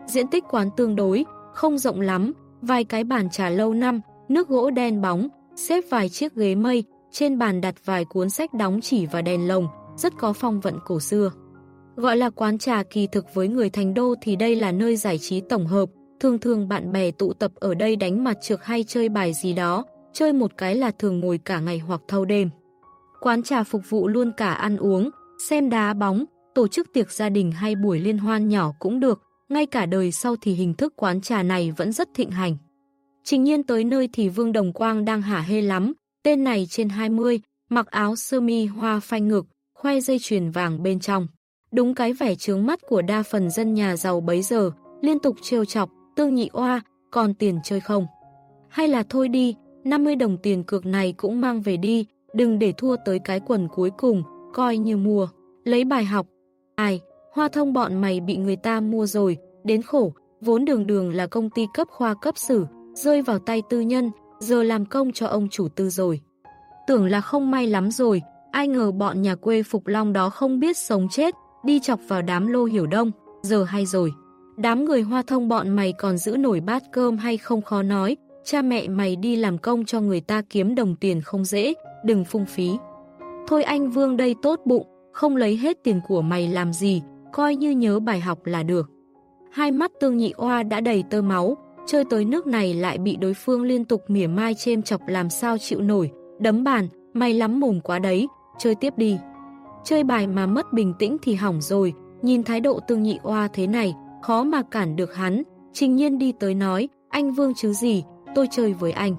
Diện tích quán tương đối, không rộng lắm, vài cái bàn trà lâu năm, nước gỗ đen bóng, xếp vài chiếc ghế mây, trên bàn đặt vài cuốn sách đóng chỉ và đèn lồng, rất có phong vận cổ xưa. Gọi là quán trà kỳ thực với người thành đô thì đây là nơi giải trí tổng hợp, thường thường bạn bè tụ tập ở đây đánh mặt trược hay chơi bài gì đó, chơi một cái là thường ngồi cả ngày hoặc thâu đêm. Quán trà phục vụ luôn cả ăn uống, xem đá bóng, tổ chức tiệc gia đình hay buổi liên hoan nhỏ cũng được, ngay cả đời sau thì hình thức quán trà này vẫn rất thịnh hành. Trình nhiên tới nơi thì Vương Đồng Quang đang hả hê lắm, tên này trên 20, mặc áo sơ mi hoa phanh ngực, khoe dây chuyền vàng bên trong. Đúng cái vẻ trướng mắt của đa phần dân nhà giàu bấy giờ, liên tục trêu chọc, tương nhị oa, còn tiền chơi không? Hay là thôi đi, 50 đồng tiền cược này cũng mang về đi, đừng để thua tới cái quần cuối cùng, coi như mua. Lấy bài học. Ai, hoa thông bọn mày bị người ta mua rồi, đến khổ, vốn đường đường là công ty cấp khoa cấp sử, rơi vào tay tư nhân, giờ làm công cho ông chủ tư rồi. Tưởng là không may lắm rồi, ai ngờ bọn nhà quê Phục Long đó không biết sống chết, đi chọc vào đám lô hiểu đông, giờ hay rồi. Đám người hoa thông bọn mày còn giữ nổi bát cơm hay không khó nói, cha mẹ mày đi làm công cho người ta kiếm đồng tiền không dễ, đừng phung phí. Thôi anh Vương đây tốt bụng, không lấy hết tiền của mày làm gì, coi như nhớ bài học là được. Hai mắt tương nhị oa đã đầy tơ máu, chơi tới nước này lại bị đối phương liên tục mỉa mai chêm chọc làm sao chịu nổi, đấm bàn, mày lắm mồm quá đấy, chơi tiếp đi. Chơi bài mà mất bình tĩnh thì hỏng rồi, nhìn thái độ tương nhị oa thế này, khó mà cản được hắn, trình nhiên đi tới nói, anh Vương chứ gì, tôi chơi với anh.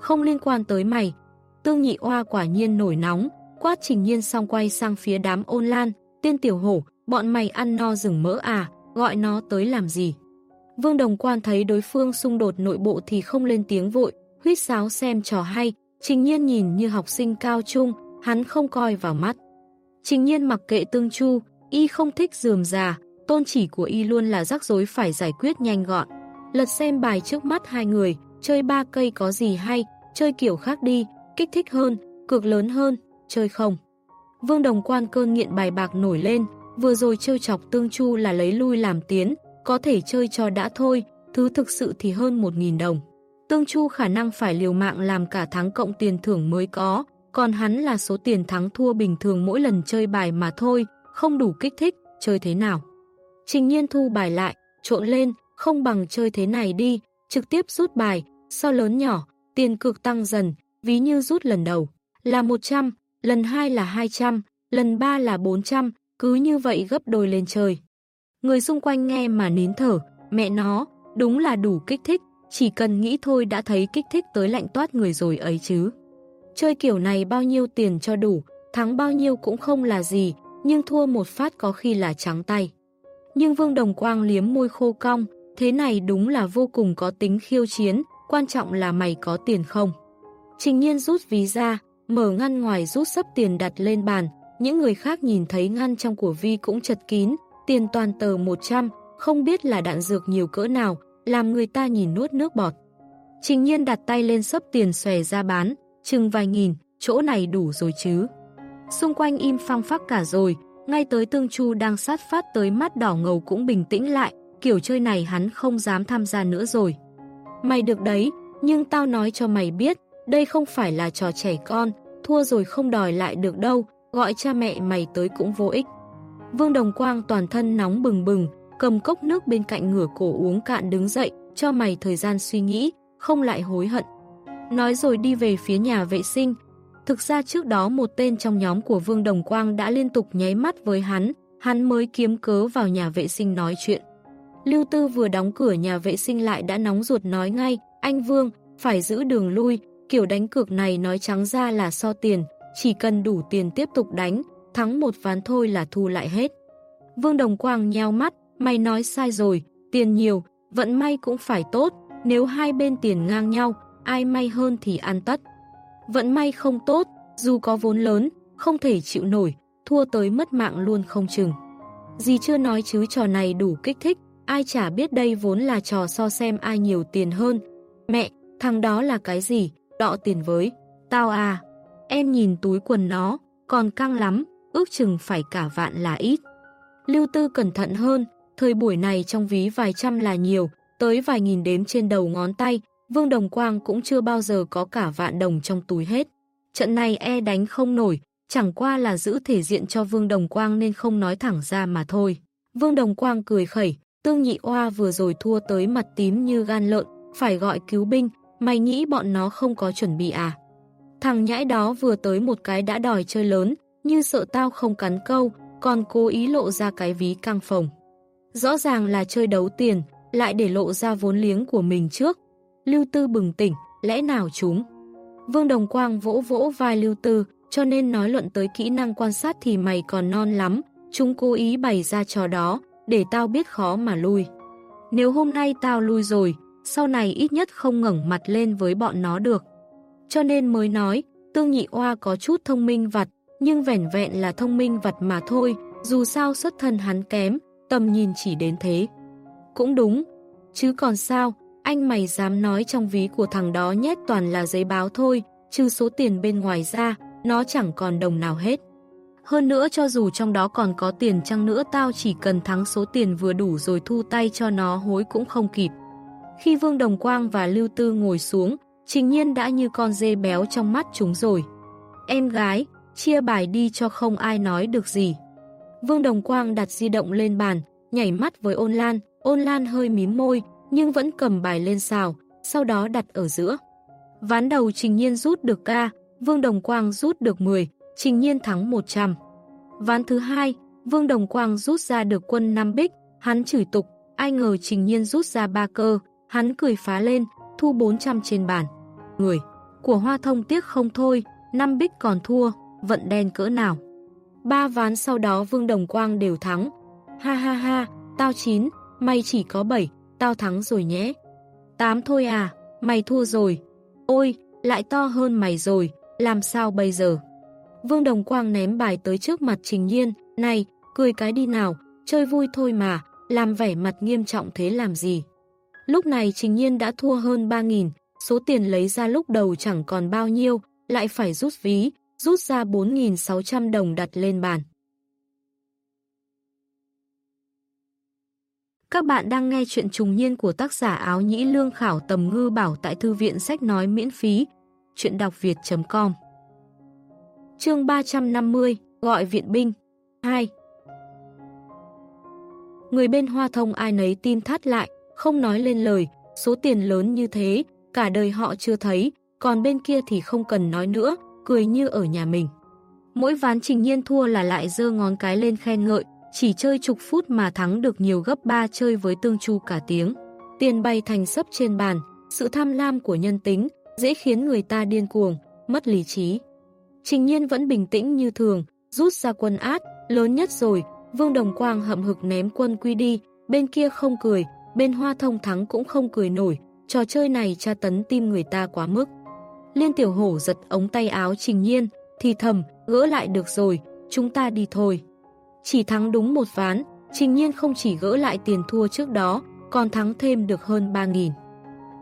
Không liên quan tới mày. Tương nhị oa quả nhiên nổi nóng, quát trình nhiên xong quay sang phía đám ôn lan, tiên tiểu hổ, bọn mày ăn no rừng mỡ à, gọi nó tới làm gì. Vương Đồng Quan thấy đối phương xung đột nội bộ thì không lên tiếng vội, huyết sáo xem trò hay, trình nhiên nhìn như học sinh cao trung, hắn không coi vào mắt. Trình nhiên mặc kệ tương chu, y không thích dườm già, tôn chỉ của y luôn là rắc rối phải giải quyết nhanh gọn. Lật xem bài trước mắt hai người, chơi ba cây có gì hay, chơi kiểu khác đi, kích thích hơn, cực lớn hơn, chơi không. Vương Đồng Quan cơn nghiện bài bạc nổi lên, vừa rồi trêu chọc tương chu là lấy lui làm tiến, có thể chơi cho đã thôi, thứ thực sự thì hơn 1.000 đồng. Tương chu khả năng phải liều mạng làm cả tháng cộng tiền thưởng mới có, còn hắn là số tiền thắng thua bình thường mỗi lần chơi bài mà thôi, không đủ kích thích, chơi thế nào. Trình nhiên thu bài lại, trộn lên, không bằng chơi thế này đi, trực tiếp rút bài, so lớn nhỏ, tiền cược tăng dần, ví như rút lần đầu là 100, lần 2 là 200, lần 3 là 400, cứ như vậy gấp đôi lên trời. Người xung quanh nghe mà nín thở, mẹ nó, đúng là đủ kích thích, chỉ cần nghĩ thôi đã thấy kích thích tới lạnh toát người rồi ấy chứ. Chơi kiểu này bao nhiêu tiền cho đủ, thắng bao nhiêu cũng không là gì, nhưng thua một phát có khi là trắng tay. Nhưng Vương Đồng Quang liếm môi khô cong, thế này đúng là vô cùng có tính khiêu chiến, quan trọng là mày có tiền không. Trình nhiên rút ví ra, mở ngăn ngoài rút sấp tiền đặt lên bàn, những người khác nhìn thấy ngăn trong của Vi cũng chật kín, tiền toàn tờ 100, không biết là đạn dược nhiều cỡ nào, làm người ta nhìn nuốt nước bọt. Trình nhiên đặt tay lên sấp tiền xòe ra bán, chừng vài nghìn, chỗ này đủ rồi chứ. Xung quanh im phăng phắc cả rồi, ngay tới Tương Chu đang sát phát tới mắt đỏ ngầu cũng bình tĩnh lại, kiểu chơi này hắn không dám tham gia nữa rồi. Mày được đấy, nhưng tao nói cho mày biết, đây không phải là trò trẻ con, thua rồi không đòi lại được đâu, gọi cha mẹ mày tới cũng vô ích. Vương Đồng Quang toàn thân nóng bừng bừng, cầm cốc nước bên cạnh ngửa cổ uống cạn đứng dậy, cho mày thời gian suy nghĩ, không lại hối hận. Nói rồi đi về phía nhà vệ sinh. Thực ra trước đó một tên trong nhóm của Vương Đồng Quang đã liên tục nháy mắt với hắn, hắn mới kiếm cớ vào nhà vệ sinh nói chuyện. Lưu Tư vừa đóng cửa nhà vệ sinh lại đã nóng ruột nói ngay, anh Vương, phải giữ đường lui, kiểu đánh cược này nói trắng ra là so tiền, chỉ cần đủ tiền tiếp tục đánh, thắng một ván thôi là thu lại hết. Vương Đồng Quang nheo mắt, mày nói sai rồi, tiền nhiều, vận may cũng phải tốt, nếu hai bên tiền ngang nhau, ai may hơn thì ăn tất. Vận may không tốt, dù có vốn lớn, không thể chịu nổi, thua tới mất mạng luôn không chừng. Dì chưa nói chứ trò này đủ kích thích, ai chả biết đây vốn là trò so xem ai nhiều tiền hơn. Mẹ, thằng đó là cái gì, đọ tiền với. Tao à, em nhìn túi quần nó, còn căng lắm, ước chừng phải cả vạn là ít. Lưu Tư cẩn thận hơn, thời buổi này trong ví vài trăm là nhiều, tới vài nghìn đếm trên đầu ngón tay, Vương Đồng Quang cũng chưa bao giờ có cả vạn đồng trong túi hết. Trận này e đánh không nổi, chẳng qua là giữ thể diện cho Vương Đồng Quang nên không nói thẳng ra mà thôi. Vương Đồng Quang cười khẩy, tương nhị oa vừa rồi thua tới mặt tím như gan lợn, phải gọi cứu binh, mày nghĩ bọn nó không có chuẩn bị à? Thằng nhãi đó vừa tới một cái đã đòi chơi lớn, như sợ tao không cắn câu, còn cố ý lộ ra cái ví căng phòng. Rõ ràng là chơi đấu tiền, lại để lộ ra vốn liếng của mình trước. Lưu Tư bừng tỉnh, lẽ nào chúng? Vương Đồng Quang vỗ vỗ vai Lưu Tư, cho nên nói luận tới kỹ năng quan sát thì mày còn non lắm, chúng cố ý bày ra trò đó, để tao biết khó mà lui. Nếu hôm nay tao lui rồi, sau này ít nhất không ngẩng mặt lên với bọn nó được. Cho nên mới nói, Tương Nhị Oa có chút thông minh vặt, nhưng vẻn vẹn là thông minh vật mà thôi, dù sao xuất thân hắn kém, tầm nhìn chỉ đến thế. Cũng đúng, chứ còn sao, anh mày dám nói trong ví của thằng đó nhét toàn là giấy báo thôi, trừ số tiền bên ngoài ra, nó chẳng còn đồng nào hết. Hơn nữa cho dù trong đó còn có tiền chăng nữa tao chỉ cần thắng số tiền vừa đủ rồi thu tay cho nó hối cũng không kịp. Khi Vương Đồng Quang và Lưu Tư ngồi xuống, Trình Nhiên đã như con dê béo trong mắt chúng rồi. Em gái, chia bài đi cho không ai nói được gì. Vương Đồng Quang đặt di động lên bàn, nhảy mắt với ôn lan, ôn lan hơi mím môi, nhưng vẫn cầm bài lên xào, sau đó đặt ở giữa. Ván đầu Trình Nhiên rút được ca, Vương Đồng Quang rút được 10, Trình Nhiên thắng 100. Ván thứ hai, Vương Đồng Quang rút ra được quân 5 Bích, hắn chửi tục, ai ngờ Trình Nhiên rút ra ba cơ, hắn cười phá lên, thu 400 trên bàn. Người của Hoa Thông tiếc không thôi, 5 Bích còn thua, vận đen cỡ nào. Ba ván sau đó Vương Đồng Quang đều thắng. Ha ha ha, tao 9, mày chỉ có 7, tao thắng rồi nhé. 8 thôi à, mày thua rồi. Ôi, lại to hơn mày rồi, làm sao bây giờ? Vương Đồng Quang ném bài tới trước mặt Trình Nhiên, này, cười cái đi nào, chơi vui thôi mà, làm vẻ mặt nghiêm trọng thế làm gì? Lúc này Trình Nhiên đã thua hơn 3.000, số tiền lấy ra lúc đầu chẳng còn bao nhiêu, lại phải rút ví, rút ra 4.600 đồng đặt lên bàn. Các bạn đang nghe chuyện trùng niên của tác giả áo nhĩ lương khảo tầm ngư bảo tại thư viện sách nói miễn phí, chuyện đọc việt.com Chương 350, gọi viện binh 2 Người bên hoa thông ai nấy tin thắt lại, không nói lên lời, số tiền lớn như thế, cả đời họ chưa thấy, còn bên kia thì không cần nói nữa, cười như ở nhà mình. Mỗi ván trình nhiên thua là lại dơ ngón cái lên khen ngợi, chỉ chơi chục phút mà thắng được nhiều gấp 3 chơi với tương chu cả tiếng. Tiền bay thành sấp trên bàn, sự tham lam của nhân tính, dễ khiến người ta điên cuồng, mất lý trí. Trình nhiên vẫn bình tĩnh như thường, rút ra quân át, lớn nhất rồi, Vương Đồng Quang hậm hực ném quân quy đi, bên kia không cười, bên hoa thông thắng cũng không cười nổi, trò chơi này tra tấn tim người ta quá mức. Liên tiểu hổ giật ống tay áo trình nhiên, thì thầm, gỡ lại được rồi, chúng ta đi thôi. Chỉ thắng đúng một ván, trình nhiên không chỉ gỡ lại tiền thua trước đó, còn thắng thêm được hơn 3.000.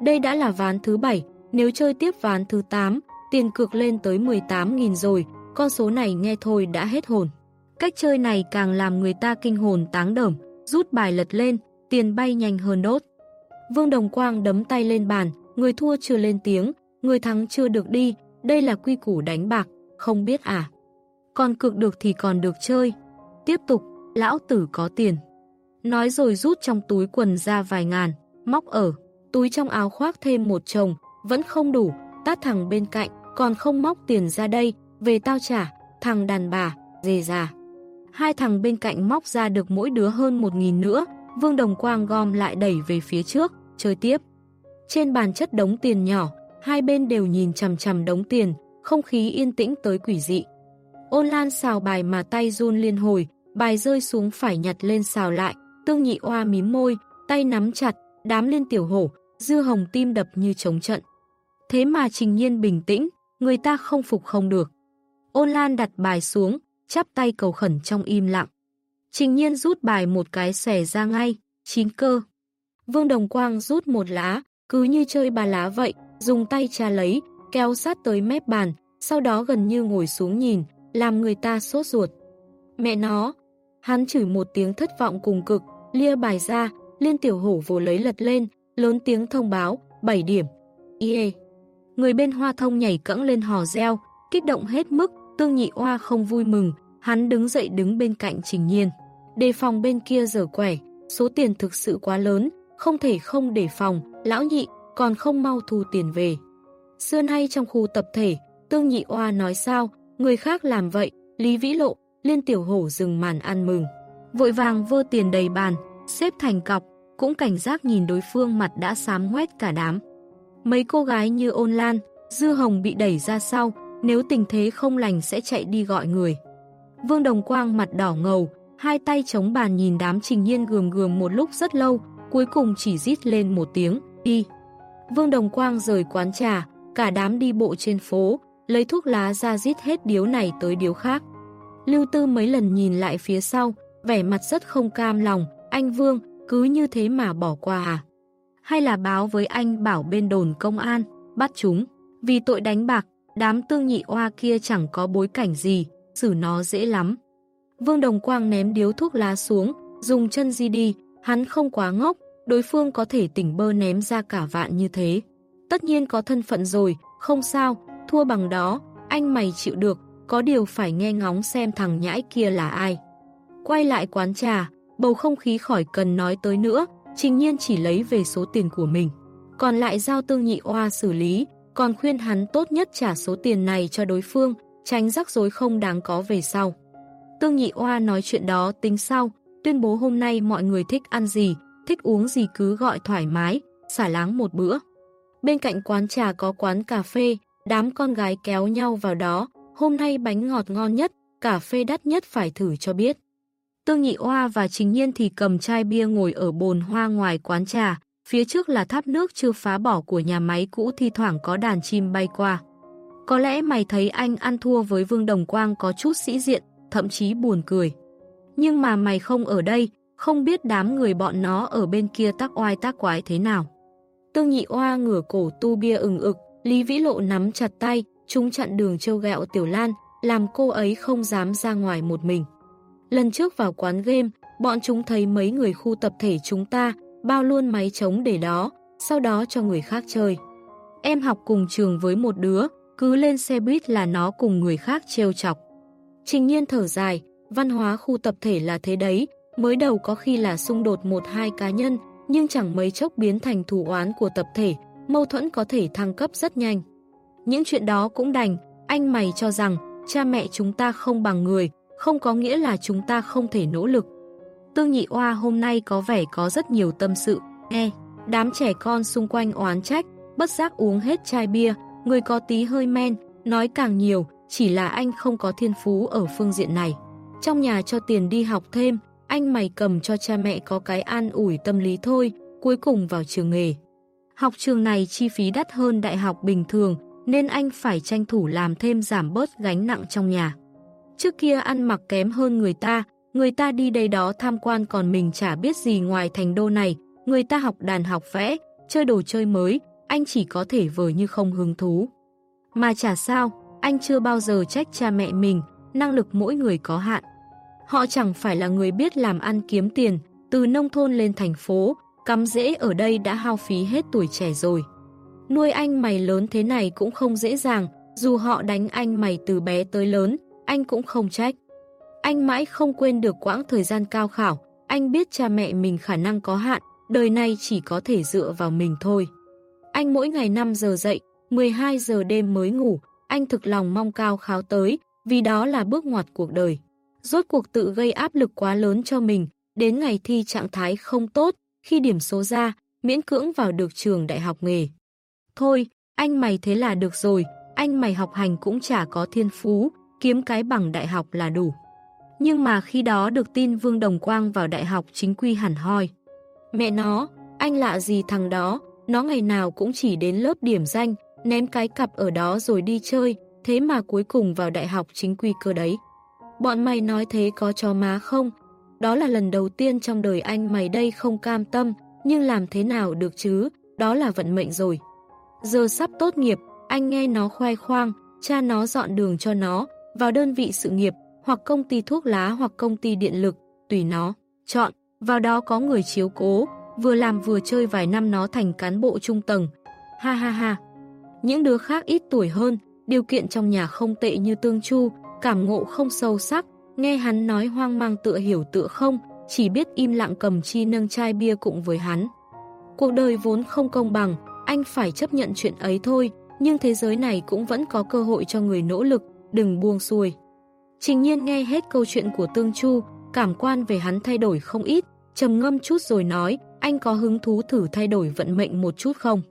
Đây đã là ván thứ 7, nếu chơi tiếp ván thứ 8, tiền cược lên tới 18.000 rồi, con số này nghe thôi đã hết hồn. Cách chơi này càng làm người ta kinh hồn táng đởm, rút bài lật lên, tiền bay nhanh hơn đốt. Vương Đồng Quang đấm tay lên bàn, người thua chưa lên tiếng, người thắng chưa được đi, đây là quy củ đánh bạc, không biết à? Còn cực được thì còn được chơi. Tiếp tục, lão tử có tiền. Nói rồi rút trong túi quần ra vài ngàn, móc ở, túi trong áo khoác thêm một chồng, vẫn không đủ, tát thằng bên cạnh, còn không móc tiền ra đây, về tao trả, thằng đàn bà, dề già. Hai thằng bên cạnh móc ra được mỗi đứa hơn một nghìn nữa, Vương Đồng Quang gom lại đẩy về phía trước, chơi tiếp. Trên bàn chất đống tiền nhỏ, hai bên đều nhìn chằm chằm đống tiền, không khí yên tĩnh tới quỷ dị. Ôn Lan xào bài mà tay run liên hồi, bài rơi xuống phải nhặt lên xào lại, tương nhị oa mím môi, tay nắm chặt, đám lên tiểu hổ, dư hồng tim đập như trống trận. Thế mà trình nhiên bình tĩnh, người ta không phục không được. Ôn Lan đặt bài xuống, chắp tay cầu khẩn trong im lặng. Trình nhiên rút bài một cái xẻ ra ngay, chín cơ. Vương Đồng Quang rút một lá, cứ như chơi ba lá vậy, dùng tay tra lấy, kéo sát tới mép bàn, sau đó gần như ngồi xuống nhìn, làm người ta sốt ruột. Mẹ nó! Hắn chửi một tiếng thất vọng cùng cực, lia bài ra, liên tiểu hổ vồ lấy lật lên, lớn tiếng thông báo, 7 điểm. Ie! Người bên hoa thông nhảy cẫng lên hò reo, kích động hết mức, tương nhị hoa không vui mừng, hắn đứng dậy đứng bên cạnh trình nhiên. Đề phòng bên kia dở quẻ, số tiền thực sự quá lớn, không thể không đề phòng, lão nhị, còn không mau thu tiền về. Xưa nay trong khu tập thể, Tương Nhị Oa nói sao, người khác làm vậy, Lý Vĩ Lộ, Liên Tiểu Hổ dừng màn ăn mừng. Vội vàng vơ tiền đầy bàn, xếp thành cọc, cũng cảnh giác nhìn đối phương mặt đã xám ngoét cả đám. Mấy cô gái như ôn lan, Dư Hồng bị đẩy ra sau, nếu tình thế không lành sẽ chạy đi gọi người. Vương Đồng Quang mặt đỏ ngầu, hai tay chống bàn nhìn đám trình nhiên gườm gườm một lúc rất lâu, cuối cùng chỉ rít lên một tiếng, đi. Vương Đồng Quang rời quán trà, cả đám đi bộ trên phố, lấy thuốc lá ra rít hết điếu này tới điếu khác. Lưu Tư mấy lần nhìn lại phía sau, vẻ mặt rất không cam lòng, anh Vương, cứ như thế mà bỏ qua à? Hay là báo với anh bảo bên đồn công an, bắt chúng, vì tội đánh bạc, đám tương nhị oa kia chẳng có bối cảnh gì, xử nó dễ lắm. Vương Đồng Quang ném điếu thuốc lá xuống, dùng chân di đi, hắn không quá ngốc, đối phương có thể tỉnh bơ ném ra cả vạn như thế. Tất nhiên có thân phận rồi, không sao, thua bằng đó, anh mày chịu được, có điều phải nghe ngóng xem thằng nhãi kia là ai. Quay lại quán trà, bầu không khí khỏi cần nói tới nữa, trình nhiên chỉ lấy về số tiền của mình. Còn lại giao tương nhị oa xử lý, còn khuyên hắn tốt nhất trả số tiền này cho đối phương, tránh rắc rối không đáng có về sau. Tương nhị oa nói chuyện đó tính sau, tuyên bố hôm nay mọi người thích ăn gì, thích uống gì cứ gọi thoải mái, xả láng một bữa. Bên cạnh quán trà có quán cà phê, đám con gái kéo nhau vào đó, hôm nay bánh ngọt ngon nhất, cà phê đắt nhất phải thử cho biết. Tương Nhị Hoa và Trình Nhiên thì cầm chai bia ngồi ở bồn hoa ngoài quán trà, phía trước là tháp nước chưa phá bỏ của nhà máy cũ thi thoảng có đàn chim bay qua. Có lẽ mày thấy anh ăn thua với Vương Đồng Quang có chút sĩ diện, thậm chí buồn cười. Nhưng mà mày không ở đây, không biết đám người bọn nó ở bên kia tác oai tác quái thế nào. Tương nhị oa ngửa cổ tu bia ừng ực, Lý Vĩ Lộ nắm chặt tay, chúng chặn đường trêu gẹo Tiểu Lan, làm cô ấy không dám ra ngoài một mình. Lần trước vào quán game, bọn chúng thấy mấy người khu tập thể chúng ta, bao luôn máy trống để đó, sau đó cho người khác chơi. Em học cùng trường với một đứa, cứ lên xe buýt là nó cùng người khác trêu chọc. Trình nhiên thở dài, văn hóa khu tập thể là thế đấy, mới đầu có khi là xung đột một hai cá nhân, nhưng chẳng mấy chốc biến thành thù oán của tập thể, mâu thuẫn có thể thăng cấp rất nhanh. Những chuyện đó cũng đành, anh mày cho rằng cha mẹ chúng ta không bằng người, không có nghĩa là chúng ta không thể nỗ lực. Tương nhị oa hôm nay có vẻ có rất nhiều tâm sự, nghe, đám trẻ con xung quanh oán trách, bất giác uống hết chai bia, người có tí hơi men, nói càng nhiều, chỉ là anh không có thiên phú ở phương diện này. Trong nhà cho tiền đi học thêm, anh mày cầm cho cha mẹ có cái an ủi tâm lý thôi, cuối cùng vào trường nghề. Học trường này chi phí đắt hơn đại học bình thường, nên anh phải tranh thủ làm thêm giảm bớt gánh nặng trong nhà. Trước kia ăn mặc kém hơn người ta, người ta đi đây đó tham quan còn mình chả biết gì ngoài thành đô này, người ta học đàn học vẽ, chơi đồ chơi mới, anh chỉ có thể vờ như không hứng thú. Mà chả sao, anh chưa bao giờ trách cha mẹ mình, năng lực mỗi người có hạn. Họ chẳng phải là người biết làm ăn kiếm tiền, từ nông thôn lên thành phố, cắm rễ ở đây đã hao phí hết tuổi trẻ rồi. Nuôi anh mày lớn thế này cũng không dễ dàng, dù họ đánh anh mày từ bé tới lớn, anh cũng không trách. Anh mãi không quên được quãng thời gian cao khảo, anh biết cha mẹ mình khả năng có hạn, đời này chỉ có thể dựa vào mình thôi. Anh mỗi ngày 5 giờ dậy, 12 giờ đêm mới ngủ, anh thực lòng mong cao kháo tới, vì đó là bước ngoặt cuộc đời. Rốt cuộc tự gây áp lực quá lớn cho mình, đến ngày thi trạng thái không tốt, khi điểm số ra, miễn cưỡng vào được trường đại học nghề. Thôi, anh mày thế là được rồi, anh mày học hành cũng chả có thiên phú, kiếm cái bằng đại học là đủ. Nhưng mà khi đó được tin Vương Đồng Quang vào đại học chính quy hẳn hoi. Mẹ nó, anh lạ gì thằng đó, nó ngày nào cũng chỉ đến lớp điểm danh, ném cái cặp ở đó rồi đi chơi, thế mà cuối cùng vào đại học chính quy cơ đấy. Bọn mày nói thế có cho má không? Đó là lần đầu tiên trong đời anh mày đây không cam tâm, nhưng làm thế nào được chứ, đó là vận mệnh rồi. Giờ sắp tốt nghiệp, anh nghe nó khoe khoang, cha nó dọn đường cho nó, vào đơn vị sự nghiệp, hoặc công ty thuốc lá hoặc công ty điện lực, tùy nó, chọn, vào đó có người chiếu cố, vừa làm vừa chơi vài năm nó thành cán bộ trung tầng. Ha ha ha. Những đứa khác ít tuổi hơn, điều kiện trong nhà không tệ như Tương Chu, cảm ngộ không sâu sắc, nghe hắn nói hoang mang tựa hiểu tựa không, chỉ biết im lặng cầm chi nâng chai bia cùng với hắn. Cuộc đời vốn không công bằng, anh phải chấp nhận chuyện ấy thôi, nhưng thế giới này cũng vẫn có cơ hội cho người nỗ lực, đừng buông xuôi. Trình nhiên nghe hết câu chuyện của Tương Chu, cảm quan về hắn thay đổi không ít, trầm ngâm chút rồi nói, anh có hứng thú thử thay đổi vận mệnh một chút không?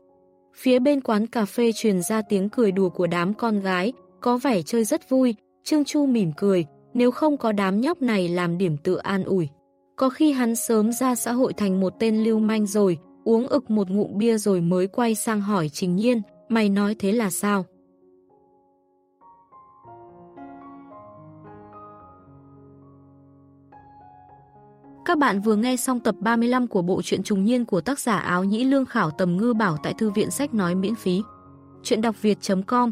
Phía bên quán cà phê truyền ra tiếng cười đùa của đám con gái, có vẻ chơi rất vui, Trương Chu mỉm cười, nếu không có đám nhóc này làm điểm tự an ủi. Có khi hắn sớm ra xã hội thành một tên lưu manh rồi, uống ực một ngụm bia rồi mới quay sang hỏi Trình Nhiên, mày nói thế là sao? Các bạn vừa nghe xong tập 35 của bộ truyện trùng niên của tác giả áo nhĩ lương khảo tầm ngư bảo tại thư viện sách nói miễn phí. Chuyện đọc việt.com